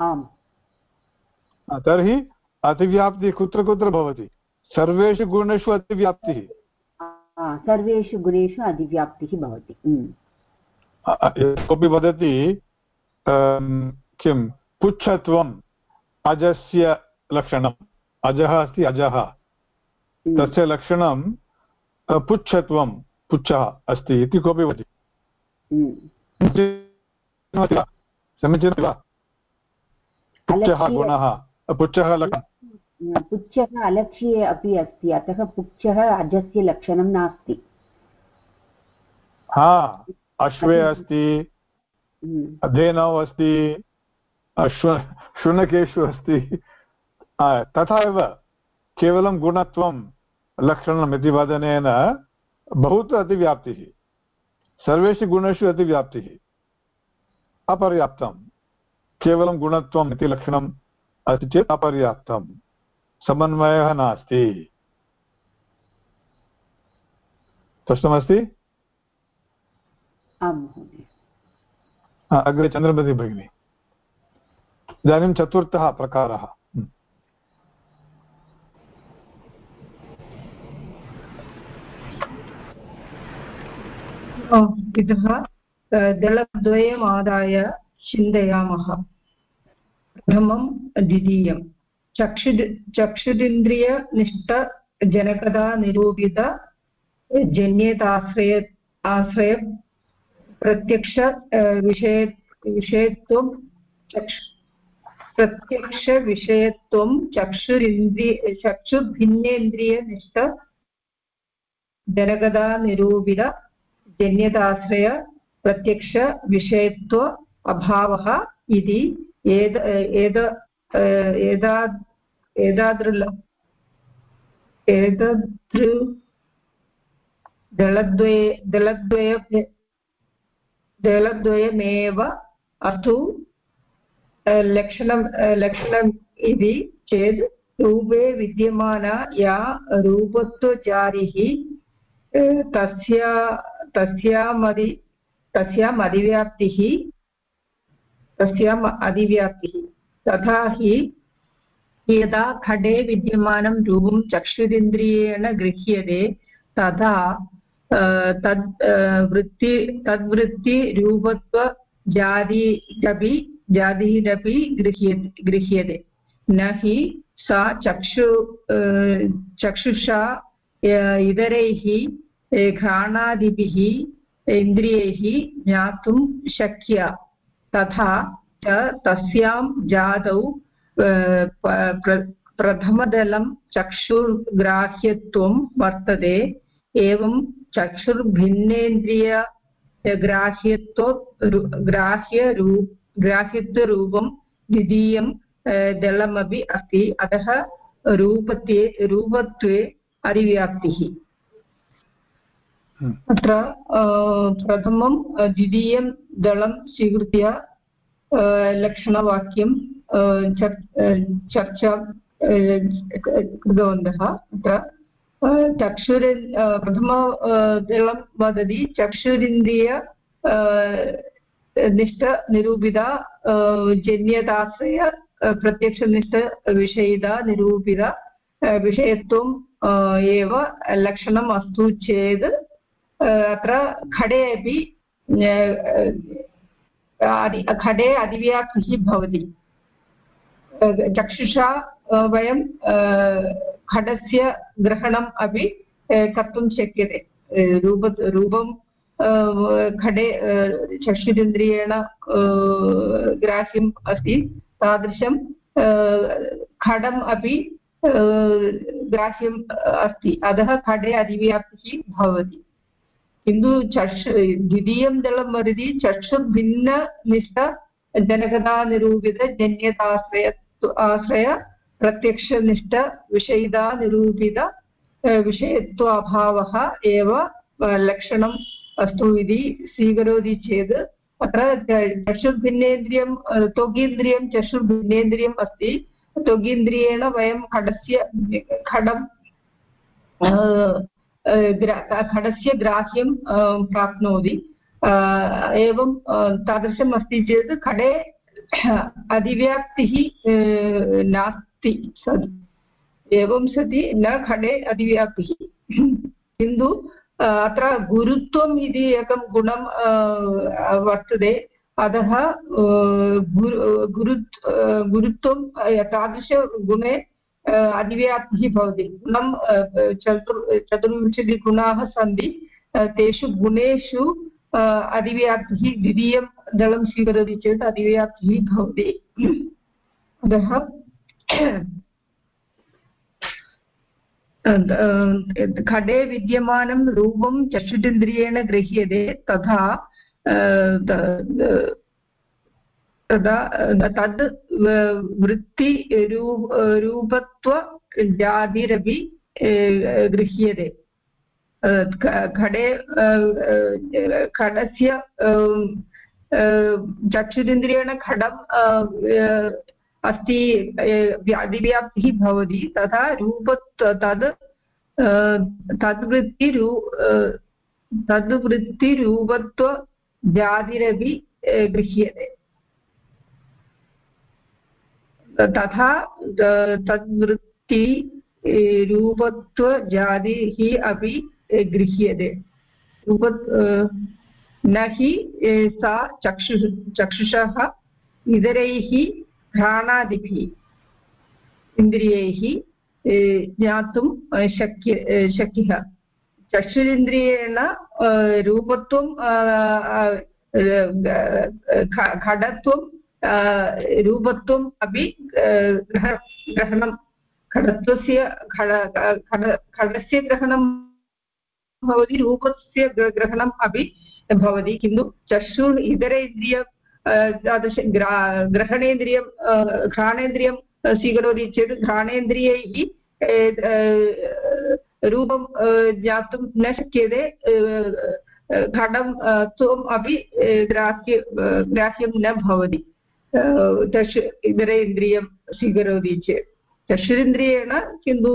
आम्।
तर्हि अतिव्याप्तिः कुत्र कुत्र भवति? सर्वेषु गुणेषु अतिव्याप्तिः।
सर्वेषु गुणेषु अतिव्याप्तिः भवति।
कोऽपि वदति किं पुच्छत्वम् अजस्य लक्षणम् अजः अस्ति अजः। तस्य लक्षणं पुच्छत्वं पुच्छः अस्ति इति कोऽपि वदति। समीचीनं वा? पुच्छः गुणः पुच्छः लक्षणं
पुच्छः अलक्ष्ये अपि अस्ति अतः पुच्छः अजस्य लक्षणं नास्ति।
हा अश्वे अस्ति धेनौ अस्ति अश्व शुनकेषु अस्ति। तथा एव केवलं गुणत्वं लक्षणम् इति वदनेन बहुत्र अतिव्याप्तिः। सर्वेषु गुणेषु अतिव्याप्तिः। अपर्याप्तं। केवलं गुणत्वम् इति लक्षणम् अस्ति चेत् अपर्याप्तं समन्वयः नास्ति। स्पष्टमस्ति? अग्रे चन्द्रमति भगिनी। इदानीं चतुर्थः प्रकारः।
इतः दलद्वयम् आदाय चिन्तयामः। प्रथमं द्वितीयं चक्षु चक्षुरिन्द्रियनिष्ठजनकदा निरूपित, जन्येताश्रय, आश्रय, प्रत्यक्ष विषय, विषयत्वं चक्षु प्रत्यक्षविषयत्वं चक्षुरिन्द्रिय चक्षुर्भिन्नेन्द्रियनिष्ठ प्रत्यक्षविषयत्व अभावः इति एद एद एदा एतादृ एतदृ दलद्वये दलद्वय दलद्वयमेव अस्तु लक्षणं लक्षणम् इति चेत् रूपे विद्यमाना या रूपत्वचारिः तस्य तस्यामदि तस्याम् अधिव्याप्तिः तस्याम् अधिव्याप्तिः तथा हि यदा खडे विद्यमानं रूपं चक्षुरिन्द्रियेण गृह्यते, तदा तद् वृत्ति तद्वृत्तिरूपत्वजातिरपि जातिरपि गृह्यते गृह्यते। न हि सा चक्षु चक्षुषा इतरैः घ्राणादिभिः, इन्द्रियैः ज्ञातुं शक्या। तथा च तस्यां जातौ प्रथमदलं चक्षुर्ग्राह्यत्वं वर्तते एवं चक्षुर्भिन्नेन्द्रिय ग्राह्यत्व ग्राह्यरूप ग्राह्यत्वरूपं द्वितीयं दलमपि अस्ति अतः रूपत्वे रूपत्वे अधिव्याप्तिः अत्र प्रथमं द्वितीयं दलं स्वीकृत्य लक्षणवाक्यं चर्चा कृतवन्तः अत्र। चक्षुरि प्रथमदलं वदति। चक्षुरिन्द्रिय निष्ठनिरूपिता जन्यताश्रय प्रत्यक्षनिष्ठविषयिता निरूपिता विषयत्वम् एव लक्षणम् अस्तु चेत् अत्र खडे अपि खडे अधिव्याप्तिः भवति। चक्षुषा वयं खडस्य ग्रहणम् अपि कर्तुं शक्यते। रूप, रूपं खडे चक्षुरिन्द्रियेण ग्राह्यम् अस्ति। तादृशं खडम् अपि ग्राह्यम् अस्ति। अतः खडे अधिव्याप्तिः भवति। किन्तु चक्षु, द्वितीयं दलं वदति, चक्षुर्भिन्ननिष्ठ आश्रय, प्रत्यक्षनिष्ठ, विषयिता, निरूपित विषयत्वाभावः एव लक्षणम् अस्तु इति स्वीकरोति चेत् अत्र चक्षुर्भिन्नेन्द्रियं त्वगीन्द्रियं चक्षुर्भिन्नेन्द्रियम् अस्ति त्वगीन्द्रियेण वयं खडस्य खडं खडस्य ग्राह्यं प्राप्नोति एवं तादृशम् अस्ति चेत् खडे अधिव्याप्तिः नास्ति। सति। एवं सति, न खडे अधिव्याप्तिः। किन्तु अत्र गुरुत्वम् इति एकं गुणं वर्तते। अतः गुरु गुरुत्वं तादृशगुणे अधिव्याप्तिः भवति। गुणं चतुर्, चतुर्विंशतिगुणाः सन्ति। तेषु गुणेषु अधिव्याप्तिः द्वितीयं दलं स्वीकरोति चेत् अधिव्याप्तिः भवति। अतः खडे विद्यमानं रूपं चक्षुरिन्द्रियेण गृह्यते तथा तदा तद् वृत्तिरू रूपत्वजातिरपि गृह्यते। खडे खडस्य चक्षुरिन्द्रियेण खडम् अस्ति अधिव्याप्तिः भवति तथा रूप तद् तद्वृत्तिरू तद्वृत्तिरूपत्वजातिरपि गृह्यते तथा तद्वृत्ति रूपत्वजातिः अपि गृह्यते रूप न हि सा, चक्षुः, चक्षुषः इतरैः घ्राणादिभिः, इन्द्रियैः ज्ञातुं शक्य शक्यः। चक्षुरिन्द्रियेण रूपत्वं खडत्वं रूपत्वम् अपि ग्रहणं, खडत्वस्य खड, खडस्य ग्रहणं भवति रूपस्य ग्रहणम् अपि भवति, किन्तु चक्षुः इतर इन्द्रिय तादृश ग्रा ग्रहणेन्द्रियं घ्राणेन्द्रियं स्वीकरोति चेत् घ्राणेन्द्रियैः रूपं ज्ञातुं न शक्यते घटं त्वम् अपि ग्राह्य ग्राह्यं न भवति। चक्षु इतरेन्द्रियं स्वीकरोति चेत्। चक्षुरिन्द्रियेण किन्तु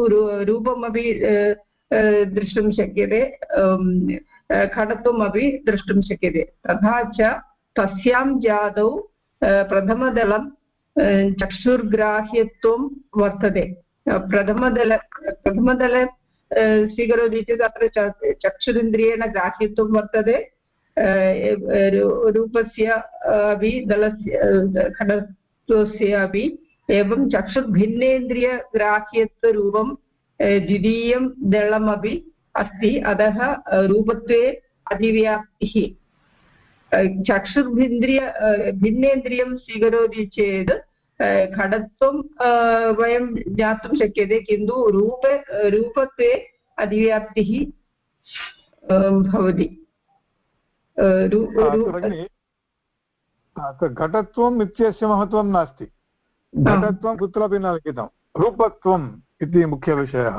रूपमपि द्रष्टुं शक्यते खडत्वम् अपि द्रष्टुं शक्यते। तथा च तस्यां जातौ प्रथमदलं चक्षुर्ग्राह्यत्वं वर्तते। प्रथमदल प्रथमदल स्वीकरोति चेत् अत्र चक्षुरिन्द्रियेण ग्राह्यत्वं वर्तते। रूपस्य अपि, दलस्य खडत्वस्य अपि, एवं चक्षुर्भिन्नेन्द्रियग्राह्यत्वरूपं द्वितीयं दलमपि अस्ति अतः रूपत्वे अधिव्याप्तिः चक्षुर्भिन्द्रिय भिन्नेन्द्रियं स्वीकरोति चेत् खडत्वं वयं ज्ञातुं शक्यते किन्तु रूप रूपत्वे अधिव्याप्तिः भवति
घटत्वम् इत्यस्य महत्त्वं नास्ति घटत्वं कुत्रापि न लिखितं रूपत्वम् इति मुख्यविषयः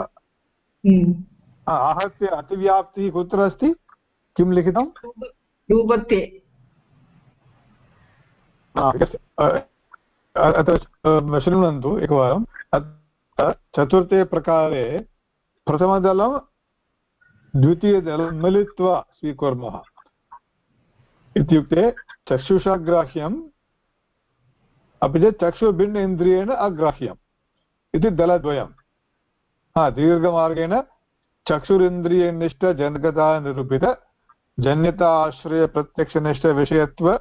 आहत्य अतिव्याप्तिः कुत्र अस्ति? किं लिखितं?
रूपत्वे
अत्र शृण्वन्तु एकवारम्। चतुर्थे प्रकारे प्रथमदलं द्वितीयदलं मिलित्वा स्वीकुर्मः। इत्युक्ते चक्षुषाग्राह्यम् अपि च चक्षुर्भिन्न इन्द्रियेण अग्राह्यम्। इति दलद्वयं हा दीर्घमार्गेण चक्षुरिन्द्रियनिष्ठजनकता निरूपित, जन्यता आश्रयप्रत्यक्षनिष्ठविषयत्व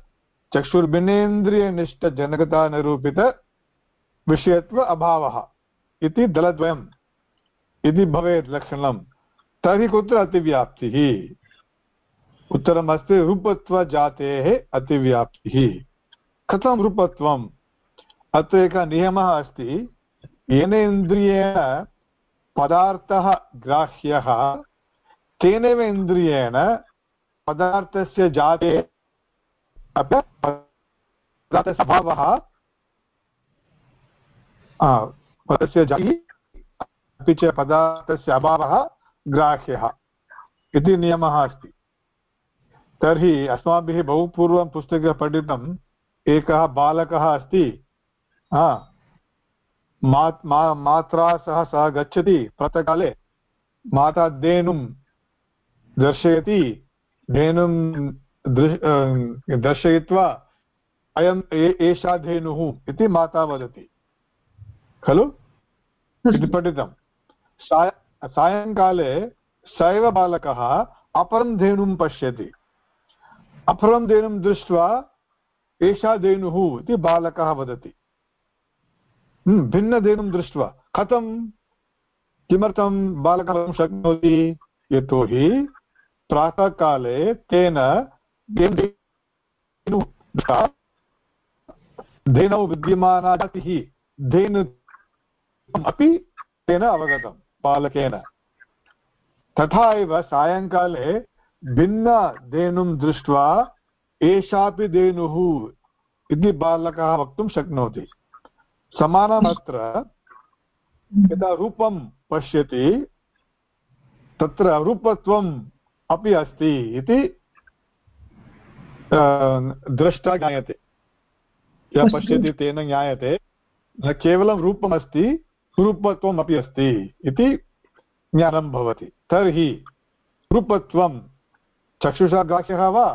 चक्षुर्भिन्नेन्द्रियनिष्ठजनकता निरूपित विषयत्व अभावः इति दलद्वयम्। इति भवेत् लक्षणं तर्हि कुत्र अतिव्याप्तिः? उत्तरमस्ति रूपत्वजातेः अतिव्याप्तिः। कथं रूपत्वम्? अत्र एकः नियमः अस्ति। येन इन्द्रियेण पदार्थः ग्राह्यः तेनैव इन्द्रियेण पदार्थस्य जाते अपि पदार्थस्य अभावः पदस्य जातिः अपि च पदार्थस्य अभावः ग्राह्यः इति नियमः अस्ति। तर्हि अस्माभिः बहु पूर्वं पुस्तके पठितम्, एकः बालकः अस्ति मा, मात्रा सह सः गच्छति प्रातःकाले। माता धेनुं दर्शयति। धेनुं दर्शयित्वा अयम् एषा धेनुः इति माता वदति। खलु? इति पठितं। सायङ्काले स एव बालकः अपरं धेनुं पश्यति। अपरं धेनुं दृष्ट्वा एषा धेनुः इति बालकः वदति। भिन्नधेनुं दृष्ट्वा। कथं? किमर्थं बालकः शक्नोति? यतोहि प्रातःकाले तेन धेनौ विद्यमाना जातिः। धेनु अपि तेन अवगतं, बालकेन। तथा एव सायङ्काले भिन्नधेनुं दृष्ट्वा एषापि धेनुः इति बालकः वक्तुं शक्नोति। समानम् अत्र यदा रूपं पश्यति तत्र रूपत्वम् अपि अस्ति इति द्रष्टा ज्ञायते। यः पश्यति। तेन ज्ञायते। न केवलं रूपमस्ति रूपत्वम् अपि अस्ति इति ज्ञानं भवति। तर्हि रूपत्वं चक्षुषा ग्राह्यः वा?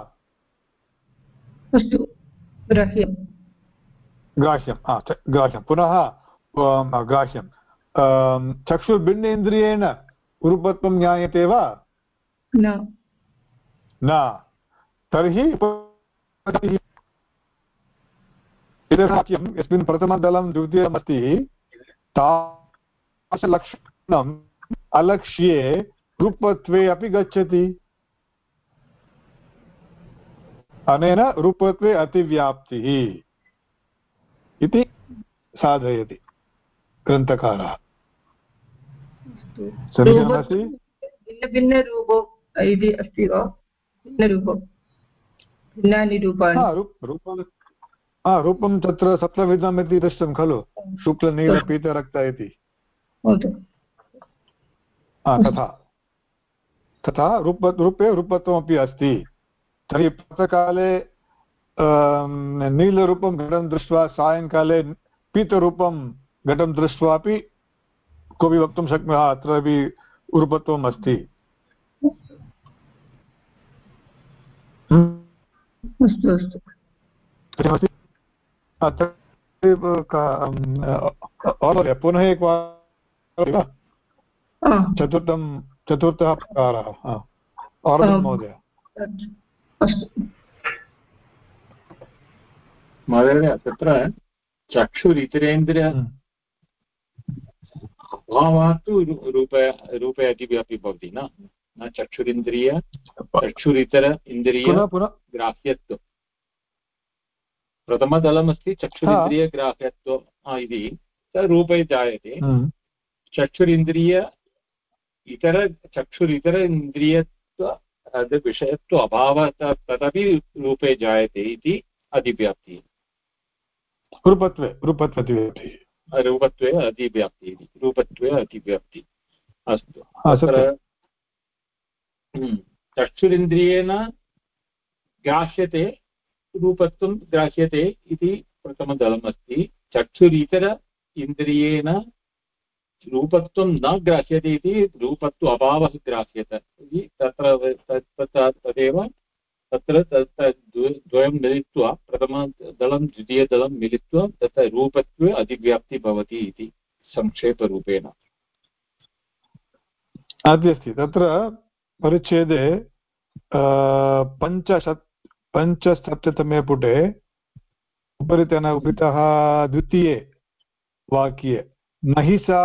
अस्तु ग्राह्यं
ग्राह्यं पुनः ग्राह्यं चक्षुर्भिन्नेन्द्रियेण रूपत्वं ज्ञायते वा न तर्हि वाक्यं यस्मिन् प्रथमदलं द्वितीयमस्ति तादृशलक्षणम् अलक्ष्ये रूपत्वे अपि गच्छति अनेन रूपत्वे अतिव्याप्तिः इति साधयति ग्रन्थकारः। समीचीनमस्ति?
भिन्नभिन्नरूपो इति अस्ति वा? भिन्नरूपो। भिन्नानि रूपाणि।
रूपं तत्र सप्तविधम् इति दृष्टं खलु। शुक्लनीलपीतरक्त इति। तथा तथा रूप रूपे रूपत्वमपि अस्ति। तर्हि प्रातःकाले नीलरूपं घटं दृष्ट्वा सायङ्काले पीतरूपं घटं दृष्ट्वापि कोऽपि वक्तुं शक्नुमः अत्रापि रूपत्वम् अस्ति।
अस्तु अस्तु।
पुनः एकवारं चतुर्थं चतुर्थः प्रकारः महोदय।
महोदय तत्र चक्षुरितरेन्द्रिय
हम्म।
अभावात् तु रूप रूपे अतिव्यापी भवति न? न चक्षुरिन्द्रिय चक्षुरितर इन्द्रिय ग्राह्यत्व। प्रथमदलमस्ति चक्षुरिन्द्रियग्राह्यत्व इति। रूपे जायते।
हम्म।
चक्षुरिन्द्रिय इतर चक्षुरितर इन्द्रियत्व विषयत्व अभावः तदपि रूपे जायते इति अधिव्याप्तिः
रूपत्वे रूपत्वतिव्याप्तिः
रूपत्वे अतिव्याप्ति इति रूपत्वे अतिव्याप्ति अस्तु अत्र चक्षुरिन्द्रियेण ग्राह्यते रूपत्वं ग्राह्यते इति प्रथमदलम् अस्ति चक्षुरितर इन्द्रियेण रूपत्वं न ग्राह्यते इति रूपत्व अभावः ग्राह्यत इति तत्र तदेव तत्र द्वयं मिलित्वा प्रथमदलं द्वितीयदलं मिलित्वा तत्र रूपत्वे अधिव्याप्ति भवति इति संक्षेपरूपेण।
अस्ति तत्र परिच्छेदे पञ्चशत् पञ्चसप्ततमे पुटे उपरितन उपरितः द्वितीये वाक्ये नहि सा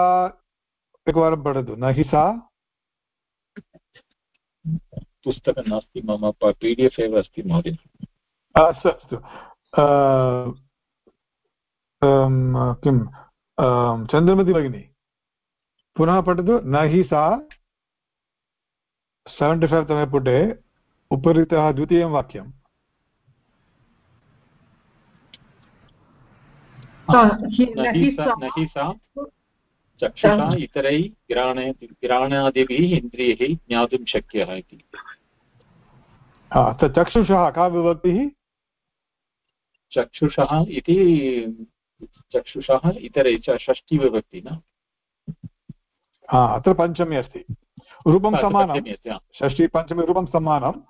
एकवारं पठतु नहि सा
पुस्तकं नास्ति मम पी डि एफ् एव अस्ति महोदय।
अस्तु अस्तु। किं चन्द्रमति भगिनी। पुनः पठतु। न हि सा सेवेण्टि फैव् तमे पुटे उपरितः द्वितीयं वाक्यम्।
चक्षुषा इतरैः ग्राण ग्राणादिभिः इन्द्रियैः ज्ञातुं शक्यः इति।
चक्षुषः का विभक्तिः
चक्षुषः इति चक्षुषः इतरे च षष्टिविभक्ति न?
हा अत्र पञ्चमी अस्ति। रूपं समानं। षष्टि पञ्चमी रूपं समानम्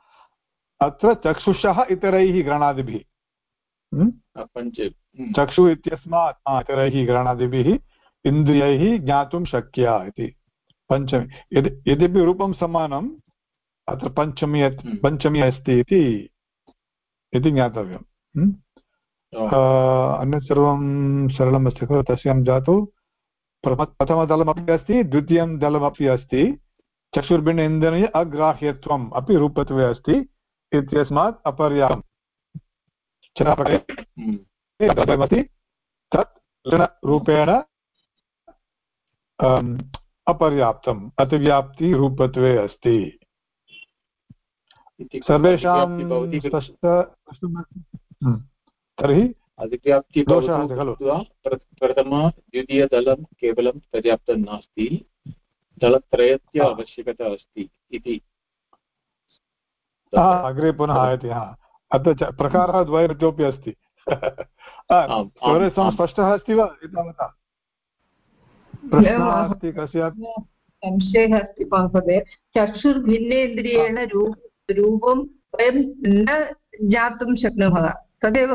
अत्र चक्षुषः इतरैः ग्रहणादिभिः। चक्षु इत्यस्मात् इतरैः ग्रहणादिभिः इन्द्रियैः ज्ञातुं शक्या इति। पञ्चमी। यदि यद्यपि रूपं समानम् अत्र पञ्चमी पञ्चमी अस्ति इति इति ज्ञातव्यम्। अन्यत् सर्वं सरलमस्ति खलु तस्यां जातु। प्रथमदलमपि अस्ति द्वितीयं दलमपि अस्ति। चक्षुर्भिन्न इन्द्रिय अग्राह्यत्वम् अपि रूपत्वे अस्ति इत्यस्मात् अपर्याप्तं चनापटे तत् रूपेण अपर्याप्तम् अतिव्याप्तिरूपत्वे अस्ति। सर्वेषां तर्हि
अधिव्याप्ति खलु। प्रथम द्वितीयदलं केवलं पर्याप्तं नास्ति। दलत्रयस्य आवश्यकता अस्ति इति।
अग्रे पुनः आयति हा। अत्र च प्रकारः द्वयमितोपि अस्ति। स्पष्टः अस्ति वा एतावता? प्रश्नः अस्ति कस्यापि
संशयः अस्ति महोदय। चक्षुर्भिन्नेन्द्रियेण रूपं वयं न ज्ञातुं शक्नुमः। तदेव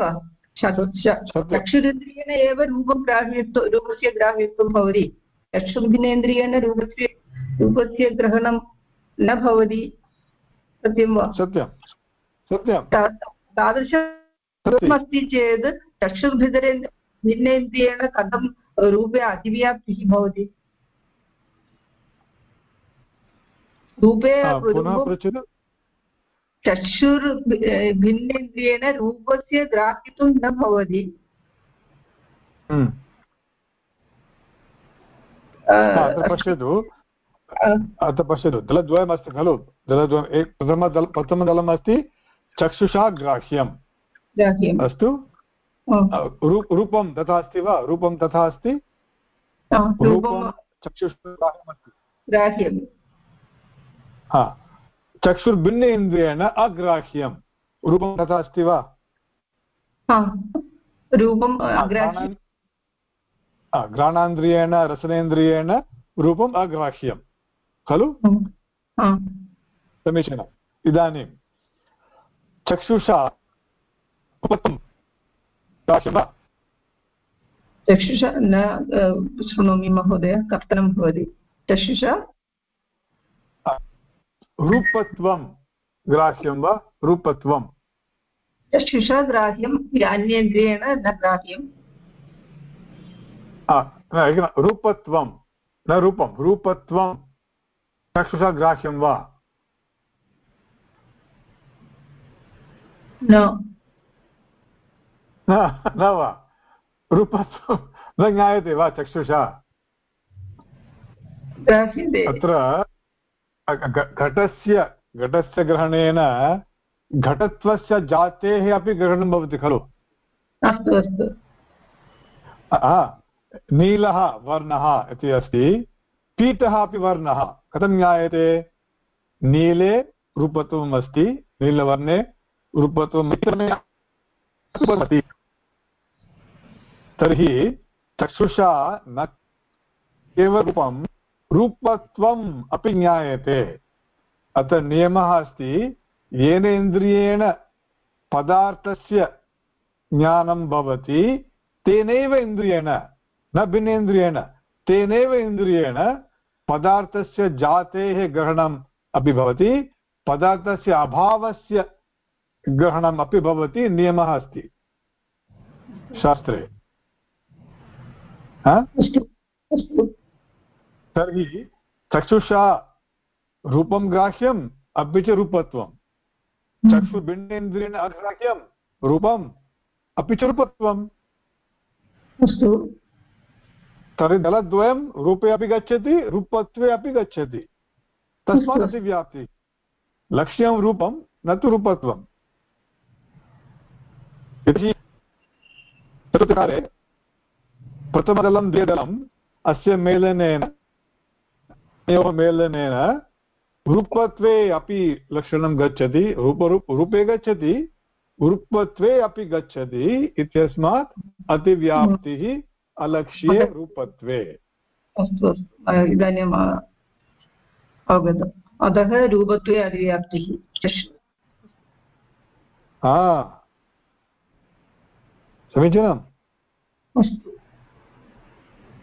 चक्षुरिन्द्रियेण एव रूपं ग्राह्यत्व रूपस्य ग्राह्यत्वं भवति। चक्षुर्भिन्नेन्द्रियेण रूपस्य रूपस्य ग्रहणं न भवति। सत्यं वा?
सत्यं सत्यं
तादृशम् अस्ति चेत् चक्षुर्भितरे भिन्नेन्द्रियेण कथं रूपे अतिव्याप्तिः भवति? रूपे चक्षुर्भिन्नेन्द्रियेण रूपस्य ग्राहितुं न भवति।
हम्म। पश्यतु। अत्र पश्यतु। दलद्वयमस्ति खलु। दलद्वयम् एक प्रथमदल प्रथमदलम् अस्ति चक्षुषा ग्राह्यम्। अस्तु? रूपं तथा अस्ति वा? रूपं तथा अस्ति? रूपं चक्षुष्ग्राह्यमस्ति हा। चक्षुर्भिन्न इन्द्रियेण अग्राह्यं। रूपं तथा अस्ति वा? घ्राणान्द्रियेण रसनेन्द्रियेण रूपम् अग्राह्यं। खलु? समीचीनम् इदानीं चक्षुषा
चक्षुषा न शृणोमि महोदय कर्तनं भवति। चक्षुषा
रूपत्वं ग्राह्यं वा रूपत्वं?
चक्षुषा ग्राह्यं अन्येन्द्रियेण न ग्राह्यं
रूपत्वं न रूपं रूपत्वं चक्षुषा ग्राह्यं वा?
न।
वा? रूपत्वं न ज्ञायते वा चक्षुषा? अत्र घटस्य घटस्य ग्रहणेन घटत्वस्य जातेः अपि ग्रहणं भवति खलु?
अस्तु अस्तु।
नीलः वर्णः इति अस्ति पीतः अपि वर्णः कथं ज्ञायते? नीले रूपत्वम् अस्ति नीलवर्णे रूपत्वं तर्हि चक्षुषा न केवलं रूपत्वम् अपि ज्ञायते। अत्र नियमः अस्ति, येन इन्द्रियेण पदार्थस्य ज्ञानं भवति, तेनैव इन्द्रियेण, न भिन्नेन्द्रियेण, तेनैव इन्द्रियेण पदार्थस्य जातेः ग्रहणम् अपि भवति, पदार्थस्य अभावस्य ग्रहणम् अपि भवति, नियमः अस्ति। शास्त्रे। तर्हि चक्षुषा रूपं ग्राह्यम् अपि च रूपत्वं चक्षुभिन्नेन्द्रियेण अग्राह्यं रूपम् अपि च रूपत्वम्।
अस्तु।
तर्हि दलद्वयं रूपे अपि गच्छति रूपत्वे अपि गच्छति। तस्मात् अतिव्याप्तिः। लक्ष्यं रूपं न तु रूपत्वम्। यदि प्रकारे प्रथमदलं द्विदलम् अस्य मेलनेन मेलनेन रूपत्वे अपि लक्षणं गच्छति रूपरूप रूपे गच्छति रूपत्वे अपि गच्छति इत्यस्मात् अतिव्याप्तिः अलक्ष्ये रूपत्वे।
अस्तु इदानीम् अवगतम्। अतः रूपत्वे अतिव्याप्तिः।
समीचीनम्?
अस्तु।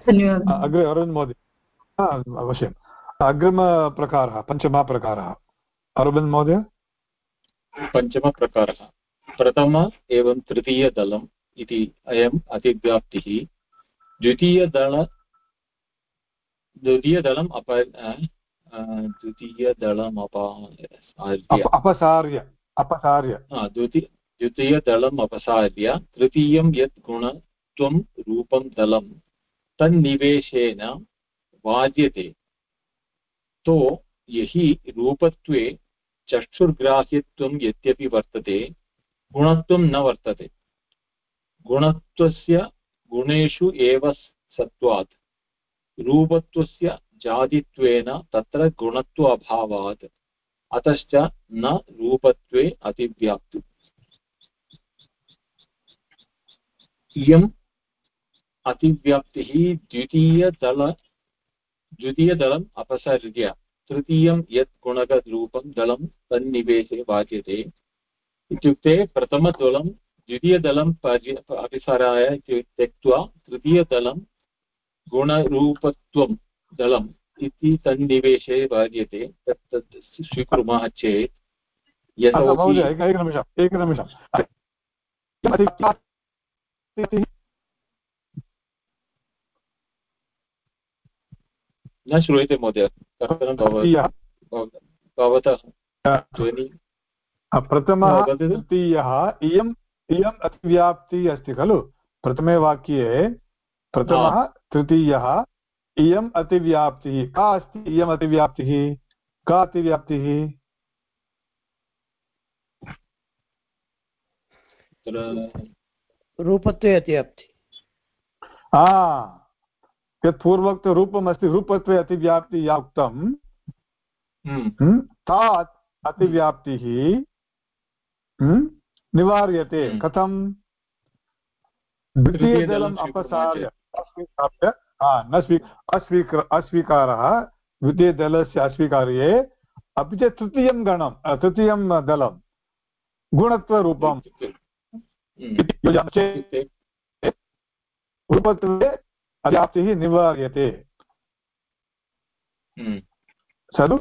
धन्यवादः।
अग्रे अरुण् महोदय अवश्यम्। अग्रिमप्रकारः पञ्चमः प्रकारः अरविन्द् महोदय?
पञ्चमप्रकारः। प्रथम एवं तृतीयदलम् इति अयम् अतिव्याप्तिः। द्वितीयदल द्वितीयदलम् अप द्वितीयदलम्
अपसार्य। अपसार्य
द्वितीयदलम् अपसार्य। तृतीयं यत् गुणत्वं रूपं दलं तन्निवेशेन वाद्यते। तो यहि रूपत्वे चक्षुर्ग्राह्यत्वं यद्यपि वर्तते, गुणत्वं न वर्तते। गुणत्वस्य गुणेषु एव सत्त्वात्। रूपत्वस्य जातित्वेन तत्र गुणत्व अभावात् अतश्च न रूपत्वे अतिव्याप्तु। इयम् अतिव्याप्तिः द्वितीयदल द्वितीयदलम् अपसर्य तृतीयं यत् गुणकरूपं दलं तन्निवेशे बाध्यते इत्युक्ते प्रथमदलं द्वितीयदलं पर्य अपिसराय त्यक्त्वा तृतीयदलं गुणरूपत्वं दलम् इति तन्निवेशे बाध्यते तत् तत् स्वीकुर्मः चेत्।
यतोहि एकनिमिषम् एकनिमिषम्
न श्रूयते महोदय भवतः
प्रथमः तृतीयः इयम् इयम् अतिव्याप्तिः अस्ति खलु प्रथमे वाक्ये प्रथमः तृतीयः इयम् अतिव्याप्तिः का अस्ति इयम् अतिव्याप्तिः का अतिव्याप्तिः
रूपत्वे अतिव्याप्ति
यत् पूर्वोक्तरूपमस्ति रूपत्वे अतिव्याप्ति या उक्तं हम्म। हम्म, ता अतिव्याप्तिः हम्म, निवार्यते। कथं? द्वितीयजलम् अपसार्य। अस्वीकार्य। न स्वी अस्वीक अस्वीकारः। द्वितीयदलस्य अस्वीकार्ये। अपि च तृतीयं गणं तृतीयं दलं गुणत्वरूपं रूपत्वे अव्याप्तिः निवार्यते खलु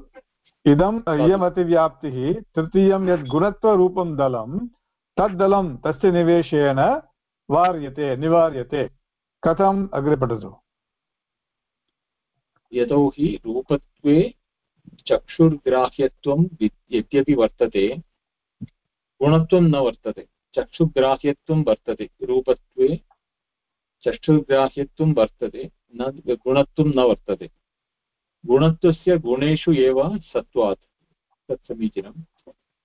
इदम् इयमतिव्याप्तिः तृतीयं यद् गुणत्वरूपं दलं तद्दलं तस्य निवेशेन वार्यते निवार्यते कथम् अग्रे पठतु
यतोहि रूपत्वे चक्षुर्ग्राह्यत्वं यद्यपि वर्तते गुणत्वं न वर्तते चक्षुग्राह्यत्वं वर्तते रूपत्वे चक्षुर्ग्राह्यत्वं वर्तते न गुणत्वं न वर्तते। गुणत्वस्य गुणेषु एव सत्त्वात् तत् समीचीनं।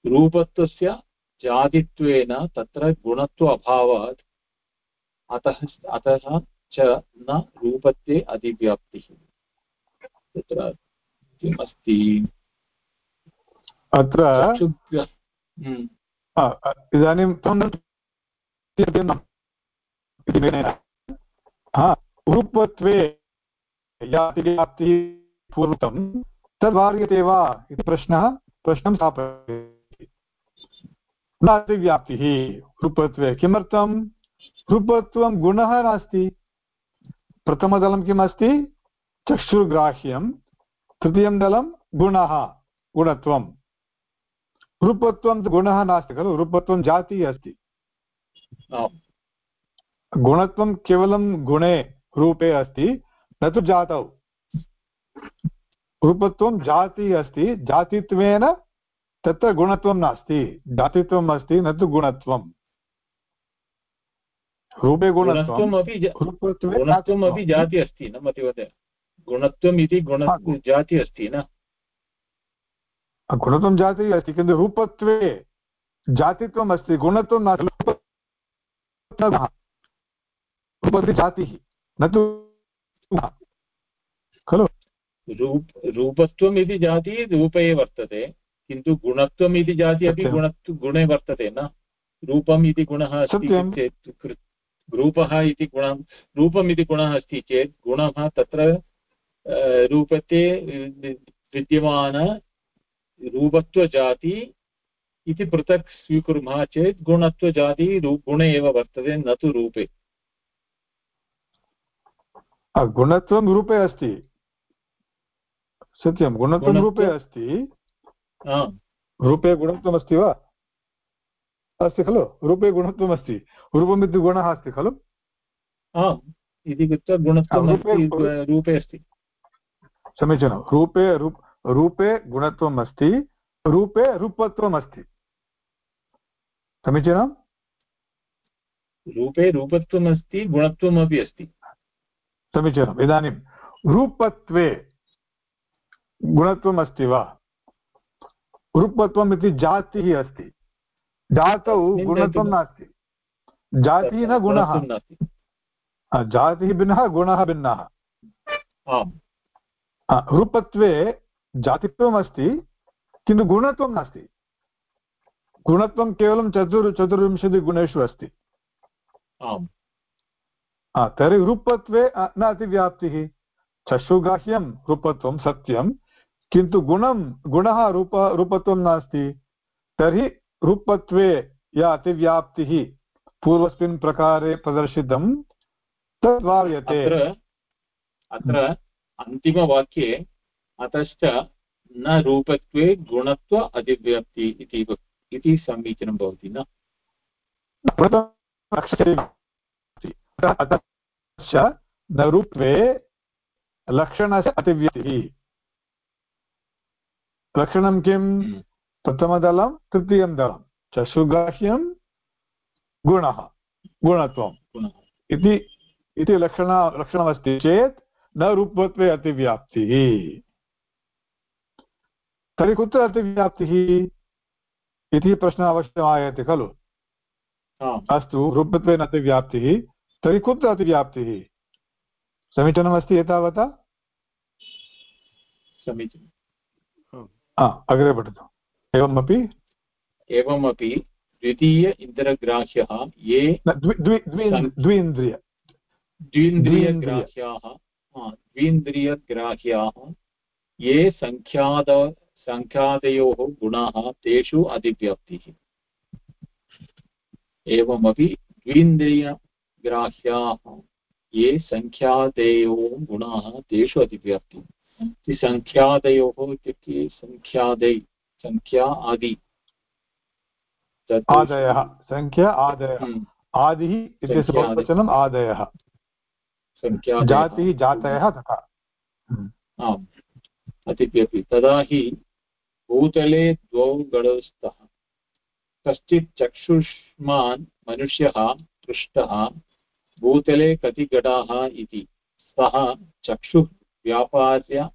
रूपत्वस्य जातित्वेन तत्र गुणत्व अभावात् अतः अतः च न रूपत्वे अधिव्याप्तिः। तत्र किमस्ति?
अत्र
हम्म।
इदानीं रूपत्वे यातिव्याप्तिः पूर्वं तद् वार्यते वा इति प्रश्नः, प्रश्नं स्थापयति। नातिव्याप्तिः रूपत्वे किमर्थं? रूपत्वं गुणः नास्ति। प्रथमदलं किम् अस्ति चक्षुर्ग्राह्यं। तृतीयं दलं गुणः गुणत्वं रूपत्वं गुणः नास्ति खलु रूपत्वं जातिः अस्ति। गुणत्वं केवलं गुणे रूपे अस्ति न तु जातौ। रूपत्वं जातिः अस्ति जातित्वेन तत्र गुणत्वं नास्ति जातित्वम् अस्ति न तु गुणत्वं रूपे
गुणत्वम् अपि जाति अस्ति न मतिवदय गुणत्वम् इति गुण जाति अस्ति न?
गुणत्वं जातिः अस्ति किन्तु रूपत्वे जातित्वम् अस्ति गुणत्वं नास्ति। रूपत्वे जातिः न तु खलु?
रूप रूपत्वम् इति जाति रूपे वर्तते किन्तु गुणत्वम् इति जाति अपि गुणत्व गुणे वर्तते न। रूपम् इति गुणः अस्ति चेत् रूपः इति गुणं रूपम् इति गुणः अस्ति चेत् गुणः तत्र रूपते विद्यमान रूपत्वजाति इति पृथक् स्वीकुर्मः चेत् गुणत्वजाति गुणे एव वर्तते न तु रूपे।
गुणत्वं रूपे अस्ति। सत्यं गुणत्वं रूपे अस्ति। रूपे गुणत्वमस्ति वा? अस्ति खलु रूपे गुणत्वमस्ति। रूपमिति गुणः अस्ति खलु?
इति कृत्वा गुणत्वं रूपे अस्ति
समीचीनं रूपे रूपे गुणत्वम् अस्ति रूपे रूपत्वम् अस्ति समीचीनं?
रूपे रूपत्वम् अस्ति गुणत्वमपि अस्ति।
समीचीनम् इदानीं रूपत्वे गुणत्वम् अस्ति वा? रूपत्वम् इति जातिः अस्ति। जातौ गुणत्वं नास्ति। जातिः न गुणः। जातिः भिन्नः गुणः भिन्नः। रूपत्वे जातित्वम् अस्ति किन्तु गुणत्वं नास्ति। गुणत्वं केवलं चतुर् चतुर्विंशतिगुणेषु अस्ति। तर्हि रूपत्वे न अतिव्याप्तिः चक्षुगाह्यं रूपत्वं सत्यं किन्तु गुणं गुणः रूप रूपत्वं नास्ति। तर्हि रूपत्वे या अतिव्याप्तिः पूर्वस्मिन् प्रकारे प्रदर्शितं तद् भाव्यते
अत्र अन्तिमवाक्ये अतश्च न रूपत्वे गुणत्व अधिव्याप्ति इति इति समीचीनं भवति न?
न रूपे लक्षणस्य अतिव्याप्तिः लक्षणं किं? हम्म। प्रथमदलं तृतीयं दलं। चक्षुग्राह्यं गुणः गुणत्वम्। इति इति लक्षण लक्षणमस्ति चेत् न रूपत्वे अतिव्याप्तिः। तर्हि कुत्र अतिव्याप्तिः? इति प्रश्नः अवश्यम् आयाति खलु? अस्तु रूपत्वेन अतिव्याप्तिः। तर्हि कुत्र अतिव्याप्तिः समीचीनमस्ति एतावता?
समीचीनम्.
अग्रे पठतु. एवमपि?
एवमपि द्वितीय इन्द्रग्राह्यः ये
द्विन्द्रिय
द्विन्द्रियग्राह्याः द्विन्द्रियग्राह्याः ये सङ्ख्याद सङ्ख्यादयोः गुणाः तेषु अधिव्याप्तिः. एवमपि द्विन्द्रियग्राह्याः ये सङ्ख्यादयोः गुणाः तेषु अधिव्याप्तिः सङ्ख्यादयोः इत्युक्ते सङ्ख्यादै सङ्ख्या आदि।
आदयः सङ्ख्या आदयः। हम्म। आदिः इत्यस्य बहुवचनम् आदयः। जातिः जातयः तथा।
हम्म। आम्। अतिप्यपि तदा हि भूतले द्वौ गणौ स्तः कश्चित् चक्षुष्मान् मनुष्यः पृष्टः। भूतले कति गडाः इति। सः चक्षुः व्यापार्य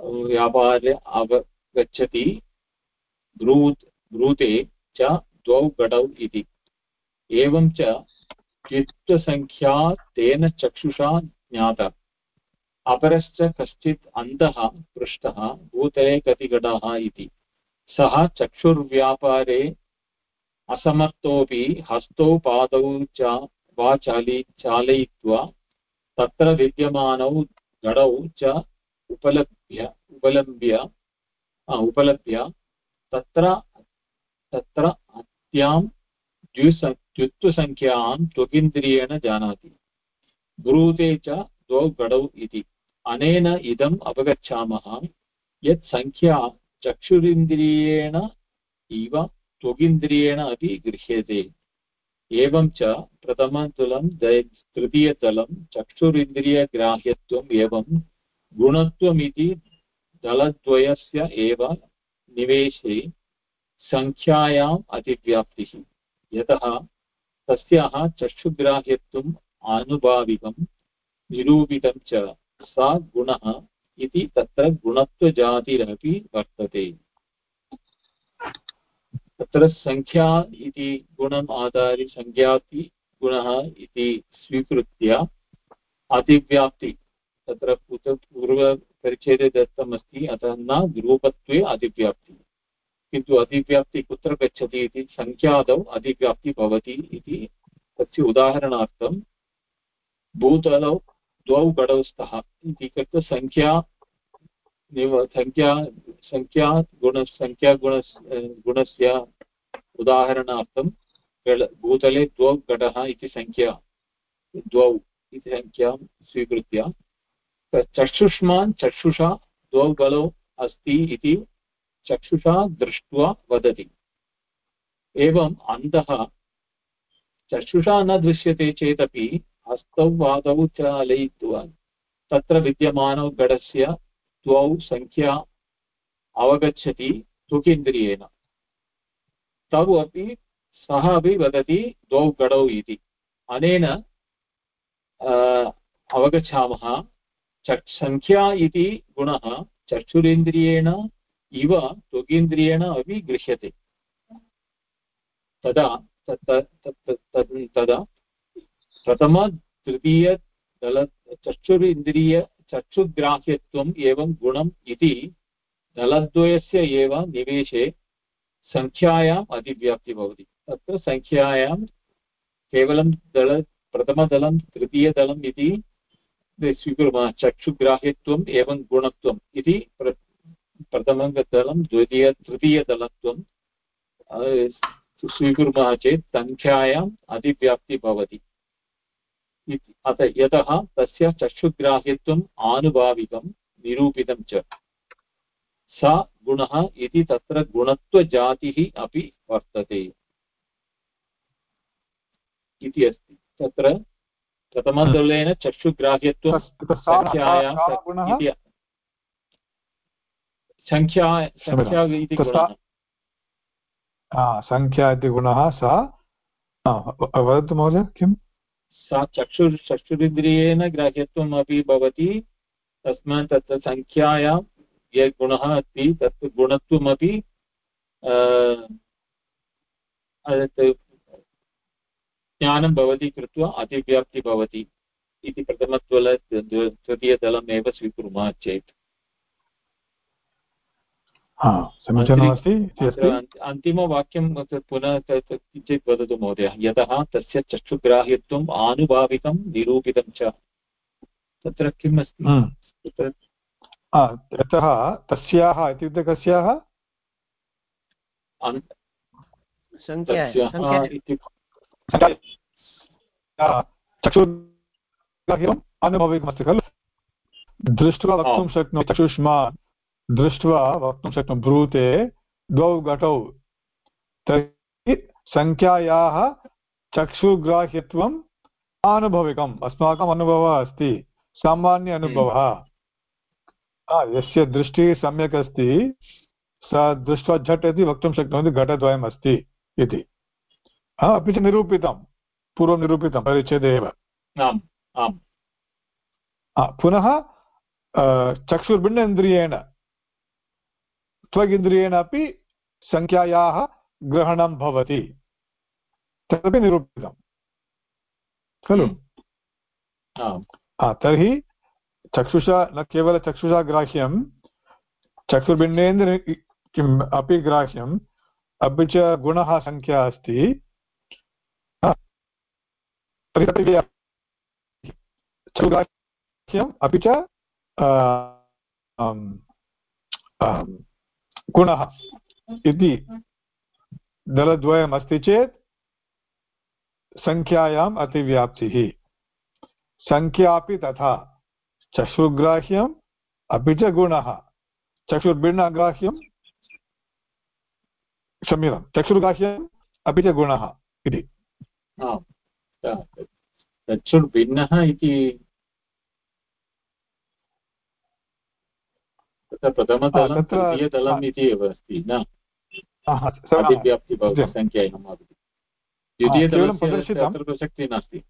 व्यापार्य अवगच्छति। ब्रूत् ब्रूते च द्वौ घटौ इति। एवं च चित्तसङ्ख्या तेन चक्षुषा ज्ञाता। अपरश्च कश्चित् अन्धः पृष्टः भूतले कति घटाः इति। सः चक्षुर्व्यापारे असमर्थोऽपि हस्तौ पादौ च वा चालि चालयित्वा तत्र विद्यमानौ गणौ च उपलभ्य उपलभ्य उपलभ्य। तत्र तत्र अत्यां द्युत्वसङ्ख्यां त्वगिन्द्रियेण जानाति। ब्रूते च द्वौ गडौ इति। अनेन इदम् अवगच्छामः, यत् सङ्ख्या चक्षुरिन्द्रियेण इव त्वगिन्द्रियेण अपि गृह्यते। एवं च प्रथमतलं तृतीयतलं चक्षुरिन्द्रियग्राह्यत्वम् एवं गुणत्वमिति दलद्वयस्य एव निवेशे सङ्ख्यायाम् अतिव्याप्तिः। यतः तस्याः चक्षुग्राह्यत्वम् आनुभाविकं निरूपितं च सा गुणः इति तत्र गुणत्वजातिरपि वर्तते। तत्र सङ्ख्या इति गुणम् आधारि सङ्ख्याति गुणः इति स्वीकृत्य अतिव्याप्ति तत्र पूर्वपरिच्छेदे दत्तमस्ति, अतः न रूपत्वे अतिव्याप्ति। किन्तु अतिव्याप्ति कुत्र गच्छति इति सङ्ख्यादौ अतिव्याप्ति भवति इति तस्य उदाहरणार्थं भूतलौ द्वौ गडौ स्तः इति कृत्वा सङ्ख्या सङ्ख्या सङ्ख्या गुण सङ्ख्यागुण गुणस्य उदाहरणार्थं भूतले द्वौ घटः इति सङ्ख्या द्वौ इति सङ्ख्यां स्वीकृत्य चक्षुष्मान् चक्षुषा द्वौ बलौ अस्ति इति चक्षुषा दृष्ट्वा वदति। एवम् अन्तः चक्षुषा न दृश्यते चेदपि हस्तौ, वादौ चालयित्वा तत्र विद्यमानौ गडस्य द्वौ सङ्ख्या अवगच्छति त्वकिन्द्रियेण तौ अपि सः अपि वदति द्वौ गडौ इति। अनेन अवगच्छामः। चक् सङ्ख्या इति गुणः चक्षुरेन्द्रियेण, इव त्वगिन्द्रियेण अपि गृह्यते। तदा तदा प्रथम तृतीय दल चक्षुरिन्द्रिय चक्षुग्राह्यत्वम् एवं गुणम् इति दलद्वयस्य एव निवेशे सङ्ख्यायाम् अतिव्याप्ति भवति। तत्र सङ्ख्यायां केवलं दल, प्रथमदलं, तृतीयदलम् इति स्वीकुर्मः। चक्षुग्राह्यत्वम् एवं गुणत्वम् इति प्र, प्रथमदलं, द्वितीय, तृतीयदलत्वं स्वीकुर्मः चेत् सङ्ख्यायाम् अतिव्याप्ति भवति। अत यतः तस्य चक्षुग्राह्यत्वम् आनुभाविकं निरूपितं च। सा गुणः इति तत्र गुणत्वजातिः अपि वर्तते। इति अस्ति। तत्र प्रथमदलेन चक्षुग्राह्यत्वं सङ्ख्या सङ्ख्या इति गुणः।
सङ्ख्या इति गुणः सा वदतु महोदय किम्?
सा चक्षु चक्षुरिन्द्रियेण ग्राह्यत्वम् अपि भवति, तस्मात् तत्र सङ्ख्यायां यः गुणः अस्ति, तत् गुणत्वमपि ज्ञानं भवति कृत्वा अतिव्याप्ति भवति इति प्रथमत्वल तृतीयदलमेव स्वीकुर्मः चेत्। अन्तिमवाक्यं पुनः किञ्चित् वदतु महोदय। यतः तस्य चक्षुग्राह्यत्वम् आनुभाविकं निरूपितं च। तत्र किम् अस्ति?
यतः तस्याः इत्युक्ते कस्याः चक्षुर्ग्राह्यम् आनुभाविकमस्ति खलु। दृष्ट्वा वक्तुं शक्नोति चक्षुष्मान्। दृष्ट्वा वक्तुं शक्नुमः ब्रूते द्वौ घटौ तर्हि सङ्ख्यायाः चक्षुग्राह्यत्वम् आनुभविकम्। अस्माकम् अनुभवः अस्ति। सामान्य अनुभवः। यस्य दृष्टिः सम्यक् अस्ति स दृष्ट्वा झट् इति वक्तुं शक्नोति घटद्वयम् अस्ति इति। अपि च निरूपितं। पूर्वं निरूपितं परिच्छेदे एव। पुनः चक्षुर्भिन्नेन्द्रियेण त्वगिन्द्रियेण अपि सङ्ख्यायाः ग्रहणं भवति। तदपि निरूपितं। खलु? तर्हि चक्षुषा न केवलचक्षुषा ग्राह्यं चक्षुर्भिन्नेन्द्र किम् अपि ग्राह्यम् अपि च गुणः सङ्ख्या अस्ति। अपि च गुणः इति दलद्वयम् अस्ति चेत् सङ्ख्यायाम् अतिव्याप्तिः। सङ्ख्या अपि तथा। चक्षुग्राह्यम् अपि च गुणः। चक्षुर्भिन्नग्राह्यं क्षम्यतां चक्षुर्ग्राह्यम् अपि च गुणः इति।
चक्षुर्भिन्नः इति तत्र प्रथमदलं तृतीयदलम् इति एव अस्ति न? आदिव्याप्ति भवति सङ्ख्यायाम् भवति द्वितीयदलस्य तत्र प्रसक्तिः नास्ति।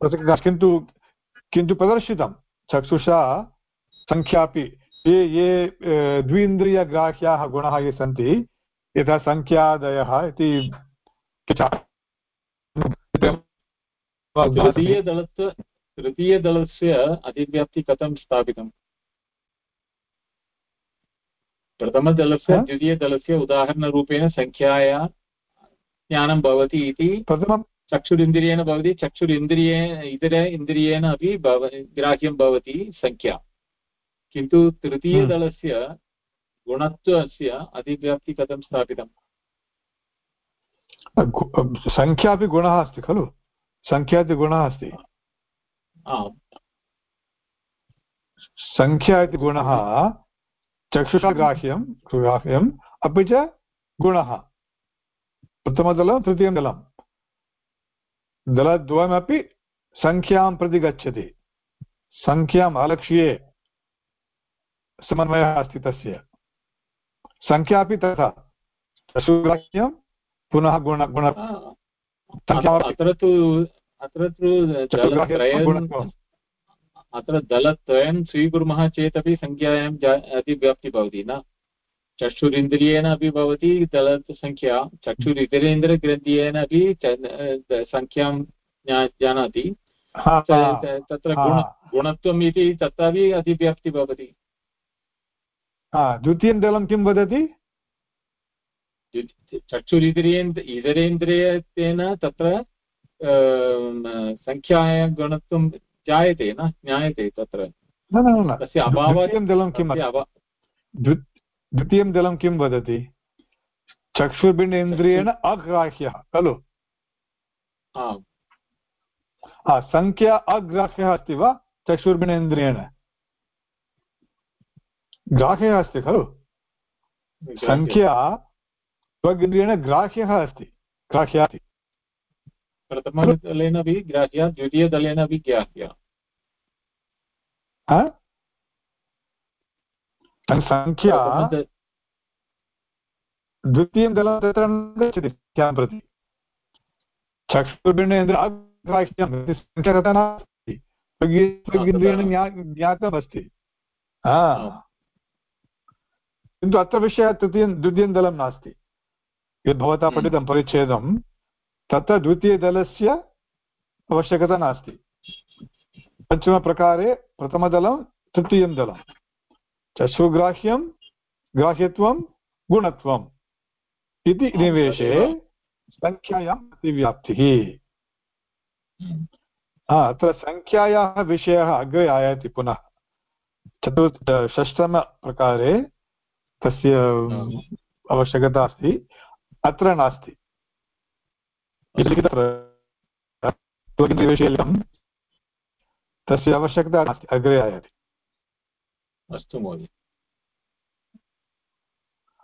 प्रसक्तिः किन्तु किन्तु प्रदर्शितं चक्षुषा सङ्ख्यापि ये ये द्वीन्द्रियग्राह्याः गुणाः ये सन्ति यथा सङ्ख्यादयः इति
तृतीयदलस्य तृतीयदलस्य अधिव्याप्ति कथं स्थापितम्? प्रथमदलस्य द्वितीयदलस्य उदाहरणरूपेण सङ्ख्याया ज्ञानं भवति इति
प्रथमं
चक्षुरिन्द्रियेण भवति चक्षुरिन्द्रियेण इतर इन्द्रियेण अपि भव ग्राह्यं भवति सङ्ख्या किन्तु तृतीयदलस्य गुणत्वस्य अधिव्याप्ति कथं स्थापितम्?
सङ्ख्या अपि गुणः अस्ति खलु? सङ्ख्या इति गुणः अस्ति। आम्। सङ्ख्या इति गुणः चक्षुषा ग्राह्यं ग्राह्यम् अपि च गुणः। प्रथमदलं तृतीयं दलं दलद्वयमपि सङ्ख्यां प्रति गच्छति। सङ्ख्याम् अलक्ष्ये समन्वयः अस्ति तस्य। सङ्ख्या अपि तथा। चक्षुग्राह्यं पुनः गुण गुण।
अत्र तु अत्र तु अत्र दलत्रयं स्वीकुर्मः चेदपि सङ्ख्यायां अतिव्याप्तिः भवति न। चक्षुरिन्द्रियेण अपि भवति दलसङ्ख्या चक्षुरितरेन्द्रग्रन्थेन अपि सङ्ख्यां जानाति। तत्र गुण गुणत्वम् इति तत्रापि अतिव्याप्तिः भवति।
द्वितीयं दलं किं वदति?
चक्षुरितरेन्द्र इतरेन्द्रियतेन तत्र सङ्ख्यायां गुणत्वं जायते न ज्ञायते तत्र। तस्य अभावात्
दलं किम् द्वितीयं दलं किं वदति? चक्षुर्बिण्डेन्द्रियेण अग्राह्यः खलु? सङ्ख्या अग्राह्यः अस्ति वा? चक्षुर्बिण्डेन्द्रियेण ग्राह्यः अस्ति खलु? सङ्ख्या त्वगिन्द्रियेण ग्राह्यः अस्ति। ग्राह्या अस्ति।
प्रथमदलेन अपि ग्राह्या द्वितीयदलेन अपि ग्राह्या।
सङ्ख्या द्वितीयं दलं तत्र न गच्छति सङ्ख्यां प्रति। ज्ञातमस्ति। किन्तु अत्र विषयः तृतीयं द्वितीयं दलं नास्ति। यद् भवता पठितं परिच्छेदं। तत्र द्वितीयदलस्य आवश्यकता नास्ति। पञ्चमप्रकारे प्रथमदलं तृतीयं दलं। चक्षुग्राह्यं, ग्राह्यत्वं, गुणत्वम् इति निवेशे सङ्ख्यायाम् अतिव्याप्तिः। अत्र सङ्ख्यायाः विषयः अग्रे आयाति पुनः। चतुर्थ षष्टमप्रकारे तस्य आवश्यकता अस्ति। अत्र नास्ति। तस्य आवश्यकता नास्ति अग्रे आयाति।
अस्तु महोदय।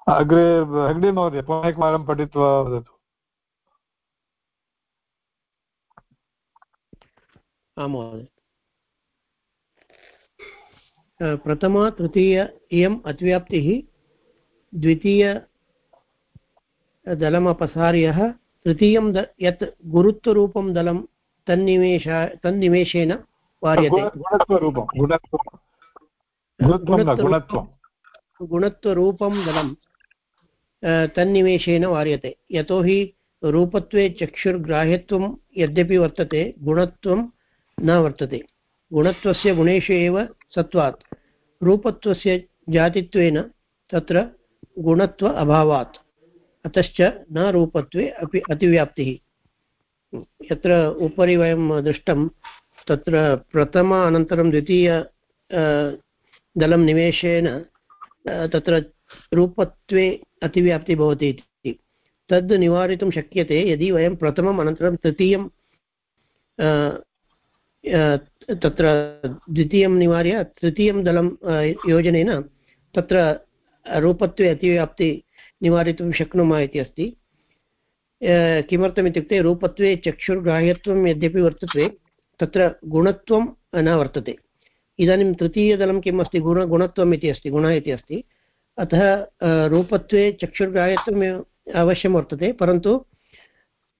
अग्रे हेग्डे महोदय पुनः एकवारं पठित्वा वदतु।
आं महोदय। प्रथमा तृतीय इयम् अतिव्याप्तिः द्वितीयदलमपसार्यः तृतीयं यत् गुरुत्वरूपं दलं तन्निमेष तन्निमेषेण वार्यते. गुणत्वरूपं. दलं तन्निमेषेण वार्यते. यतोहि रूपत्वे चक्षुर्ग्राह्यत्वं यद्यपि वर्तते गुणत्वं न वर्तते. गुणत्वस्य गुणेषु एव सत्त्वात्. रूपत्वस्य जातित्वेन तत्र गुणत्व अभावात्. अतश्च न रूपत्वे अपि अतिव्याप्तिः। यत्र उपरि वयं दृष्टं, तत्र प्रथम अनन्तरं द्वितीय दलं निवेशेन तत्र रूपत्वे अतिव्याप्तिः भवति इति। तद् निवारितुं शक्यते यदि वयं प्रथमम् अनन्तरं तृतीयं तत्र द्वितीयं निवार्य तृतीयं दलं योजनेन तत्र रूपत्वे अतिव्याप्ति निवारितुं शक्नुमः इति अस्ति। किमर्थमित्युक्ते रूपत्वे चक्षुर्ग्राह्यत्वं यद्यपि वर्तते, तत्र गुणत्वं न वर्तते। इदानीं तृतीयदलं किम् अस्ति? गुण, गुणत्वम् इति अस्ति, गुणः इति अस्ति। अतः रूपत्वे चक्षुर्ग्राह्यत्वम् अवश्यं वर्तते, परन्तु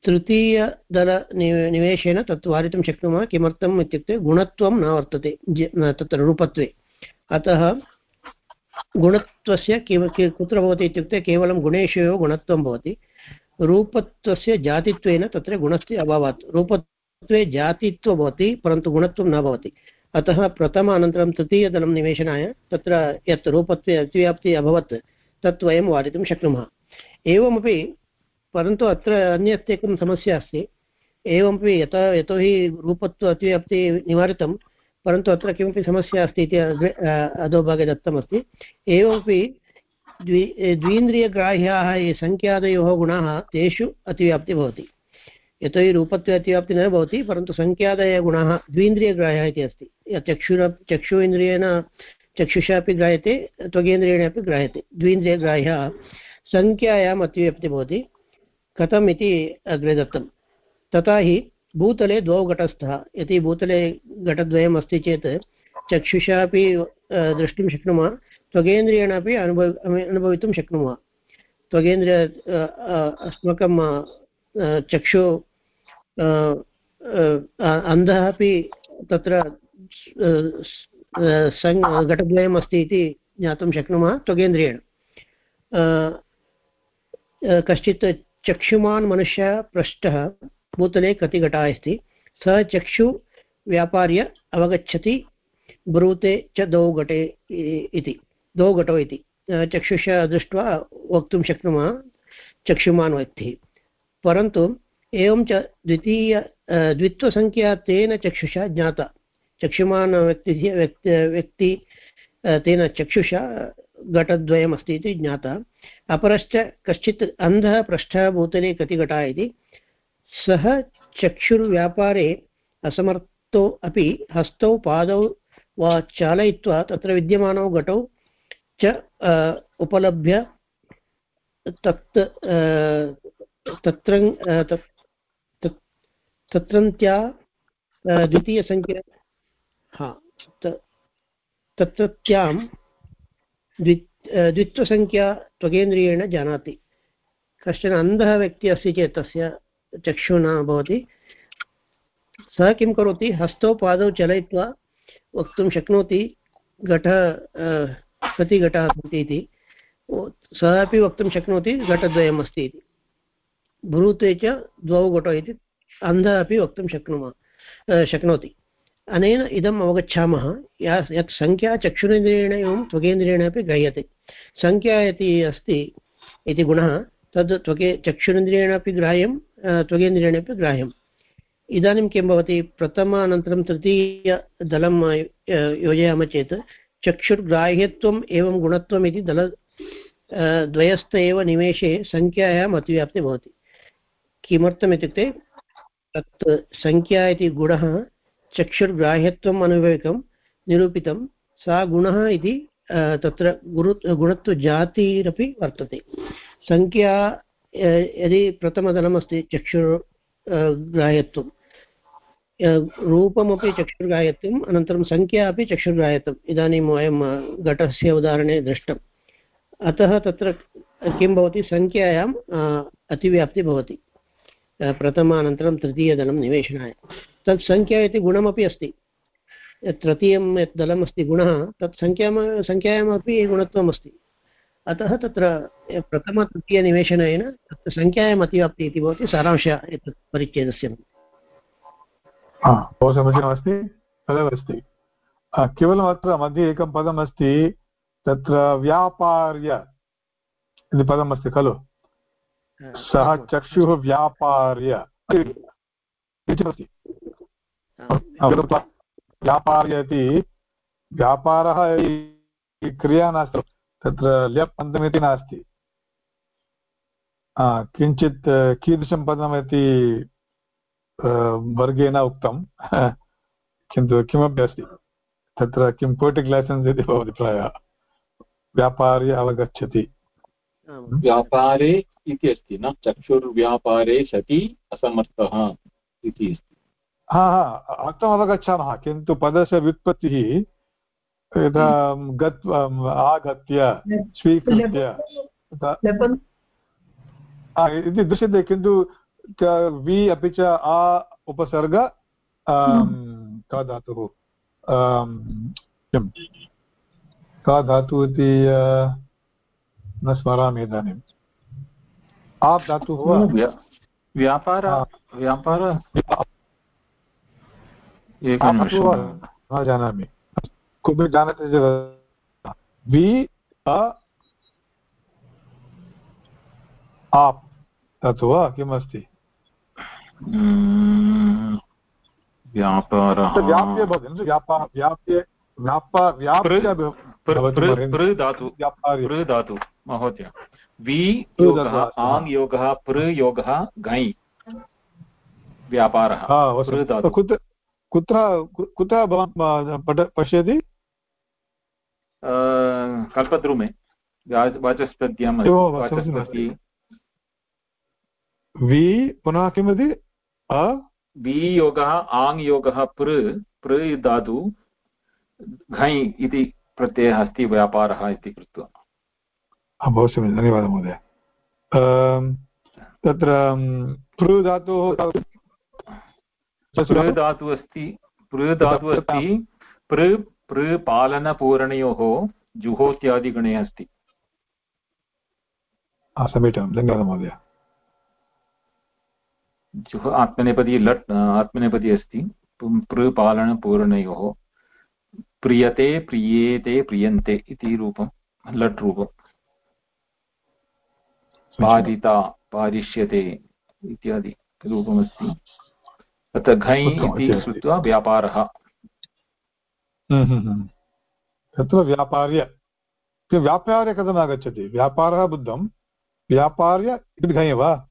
तृतीयदल निवेशेन तत् वारितुं शक्नुमः। किमर्थम् इत्युक्ते गुणत्वं न वर्तते तत्र रूपत्वे। अतः गुणत्वस्य कुत्र भवति इत्युक्ते केवलं गुणेषु एव गुणत्वं भवति। रूपत्वस्य जातित्वेन तत्र गुणस्य अभावात्। रूपत्वे जातित्वं भवति, परन्तु गुणत्वं न भवति। अतः प्रथम अनन्तरं तृतीयदलं निवेशनाय तत्र यत् रूपत्वे अतिव्याप्तिः अभवत्, तत् वयं वादितुं शक्नुमः। एवमपि, परन्तु अत्र अन्यत् एकं समस्या अस्ति। एवमपि यथा यतोहि रूपत्व अतिव्याप्तिः निवारितं परन्तु अत्र किमपि समस्या अस्ति इति अधोभागे दत्तमस्ति। एवमपि द्वि द्वीन्द्रियग्राह्याः ये सङ्ख्यादयोः गुणाः, तेषु अतिव्याप्तिः भवति। यतोहि रूपत्वे अतिव्याप्तिः न भवति, परन्तु सङ्ख्यादयगुणाः द्वीन्द्रियग्राह्यः इति अस्ति। चक्षुर चक्षु इन्द्रियेण चक्षुषा अपि ग्राह्यते, त्वगेन्द्रियेण अपि ग्राह्यते, द्वीन्द्रियग्राह्यः सङ्ख्यायाम् अतिव्याप्तिः भवति। कथम् इति अग्रे दत्तं तथा हि भूतले द्वौ घटस्थः। यदि भूतले घटद्वयम् अस्ति चेत् चक्षुषा अपि द्रष्टुं शक्नुमः। त्वगेन्द्रियेण अपि अनुभव अनुभवितुं शक्नुमः। त्वगेन्द्रिय अस्माकं चक्षु अन्धः अपि तत्र घटद्वयम् अस्ति इति ज्ञातुं शक्नुमः त्वगेन्द्रियेण। कश्चित् चक्षुमान् मनुष्यः पृष्टः भूतले कति घटाः अस्ति। सः चक्षु व्यापार्य अवगच्छति, ब्रूते च द्वौ घटे इति। द्वौ घटौ इति चक्षुषा दृष्ट्वा वक्तुं शक्नुमः चक्षुमान् व्यक्तिः परन्तु एवं च द्वितीय द्वित्वसङ्ख्या तेन चक्षुषा ज्ञाता। चक्षुमान् व्यक्तिः व्यक्ति व्यक्ति तेन चक्षुषा घटद्वयमस्ति इति ज्ञाता। अपरश्च कश्चित् अन्धः पृष्ठः भूतले कति घटाः इति। सः चक्षुर्व्यापारे असमर्थो अपि हस्तौ पादौ वा चालयित्वा तत्र विद्यमानौ घटौ च उपलभ्य तत् तत्र तत्रन्त्या द्वितीयसङ्ख्या हा तत्रत्यां द्वि द्वित्वसङ्ख्या त्वगेन्द्रियेण जानाति। कश्चन अन्धः व्यक्तिः अस्ति चेत् तस्य चक्षुः न भवति। सः किं करोति? हस्तौ पादौ चलयित्वा वक्तुं शक्नोति घटः कति घटाः सन्ति इति। सः अपि वक्तुं शक्नोति घटद्वयम् अस्ति इति। ब्रूते च द्वौ घटौ इति अन्धः अपि वक्तुं शक्नुमः शक्नोति। अनेन इदम् अवगच्छामः। या, यत् सङ्ख्या चक्षुरेन्द्रियेण एवं त्वगेन्द्रियेण अपि ग्रह्यते सङ्ख्या इति अस्ति इति गुणः, तद् त्वगे चक्षुरेन्द्रियेण अपि ग्राह्यं त्वगेन्द्रियेण अपि ग्राह्यम्। इदानीं किं भवति? प्रथमानन्तरं तृतीयदलं योजयामः चेत् चक्षुर्ग्राह्यत्वम् एवं गुणत्वम् इति दल द्वयस्थ एव निमेषे सङ्ख्यायाम् अतिव्याप्तिः भवति। किमर्थम् इत्युक्ते, तत् सङ्ख्या इति गुणः चक्षुर्ग्राह्यत्वम् अनुभविकं निरूपितं, सा गुणः इति तत्र गुरु, गुणत्वजातिरपि वर्तते। सङ्ख्या यदि प्रथमधनमस्ति चक्षुर् ग्राह्यत्वं रूपमपि चक्षुर्ग्राह्यत्वम् अनन्तरं सङ्ख्या अपि चक्षुर्ग्राह्यत्वम् इदानीं वयं घटस्य उदाहरणे दृष्टम्। अतः तत्र किं भवति? सङ्ख्यायाम् अतिव्याप्तिः भवति। प्रथमानन्तरं तृतीयदलं निवेशनाय। तत् सङ्ख्या इति गुणमपि अस्ति। तृतीयं यत् दलमस्ति गुणः, तत् सङ्ख्यां सङ्ख्यायामपि गुणत्वम् अस्ति अतः तत्र प्रथमतृतीयनिवेशनेन तत्र सङ्ख्यायाम् अतिव्याप्ति इति भवति सारांशः एतत् परिच्छेदस्य
बहु समीचीनमस्ति तदेव अस्ति। केवलम् अत्र मध्ये एकं पदमस्ति तत्र व्यापार्य इति पदमस्ति खलु? सः चक्षुः व्यापार्य। अस्ति व्यापार्यति व्यापारः क्रिया नास्ति। तत्र ल्यप् अन्तमिति नास्ति किञ्चित् कीदृशं पदमिति वर्गेण उक्तं। किन्तु किमपि अस्ति। तत्र किं पोटिक् लैसेन्स् इति भवति प्रायः। व्यापार्य अवगच्छति।
व्यापारे
इति अस्ति न? चक्षुर्व्यापारे सति असमर्थः इति अस्ति।
हा हा अर्थम् अवगच्छामः। किन्तु पदस्य व्युत्पत्तिः यदा गत् आगत्य स्वीकृत्य इति दृश्यते किन्तु वि अपि च आ उपसर्ग का धातुः? किं का धातुः इति न स्मरामि इदानीम् आप् धातुः
व्यापार व्यापार?
न जानामि। कोऽपि जानाति चेत् वि अ आप् तत् वा किमस्ति
व्यापारः
व्याप्य भवति? व्याप्य महोदय।
धातु वि योगः आङ् योगः पृ योगः व्यापारः
हा, कुत्र कुत्र भवान् पश्यति?
कल्पद्रुमे वाच- वाचस्पत्याम् अस्ति।
ओ, समीचीनम्
वाचस्पति।
वि पुनः किमिति अ?
वि योगः आङ् योगः पृ पृ धातु घञ् इति प्रत्ययः अस्ति व्यापारः इति कृत्वा।
बहु समीचीनं धन्यवादः महोदय। तत्र पृ धातुः
पृ धातु अस्ति पृ धातु अस्ति पृ पृ पालनपूरणयोः जुहोत्यादिगणे अस्ति।
समीचीनं धन्यवादः महोदय
जुह आत्मनेपदी लट् आत्मनेपदी अस्ति पृ पालनपूरणयोः प्रियते प्रियेते प्रियन्ते इति रूपं लट् रूपं पारिता पारिष्यते इत्यादि रूपमस्ति तत्र घञ् इति कृत्वा व्यापारः।
तत्र व्यापार्य कि व्यापार्य कथम् आगच्छति? व्यापारः बुद्धं व्यापार्य इति घञ् वा?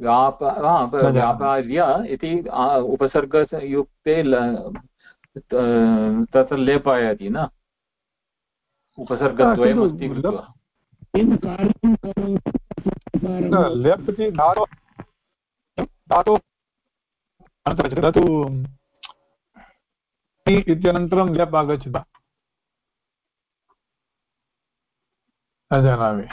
व्याप प-
जानामि।
व्यापार्य इति उपसर्गयुक्ते तत्र लेपायति न? उपसर्गद्वयमस्ति
किन्तु
कृत्वा।
न, लेप् इति धातु धातु इ इत्यनन्तरं लेप् आगच्छति। न जानामि।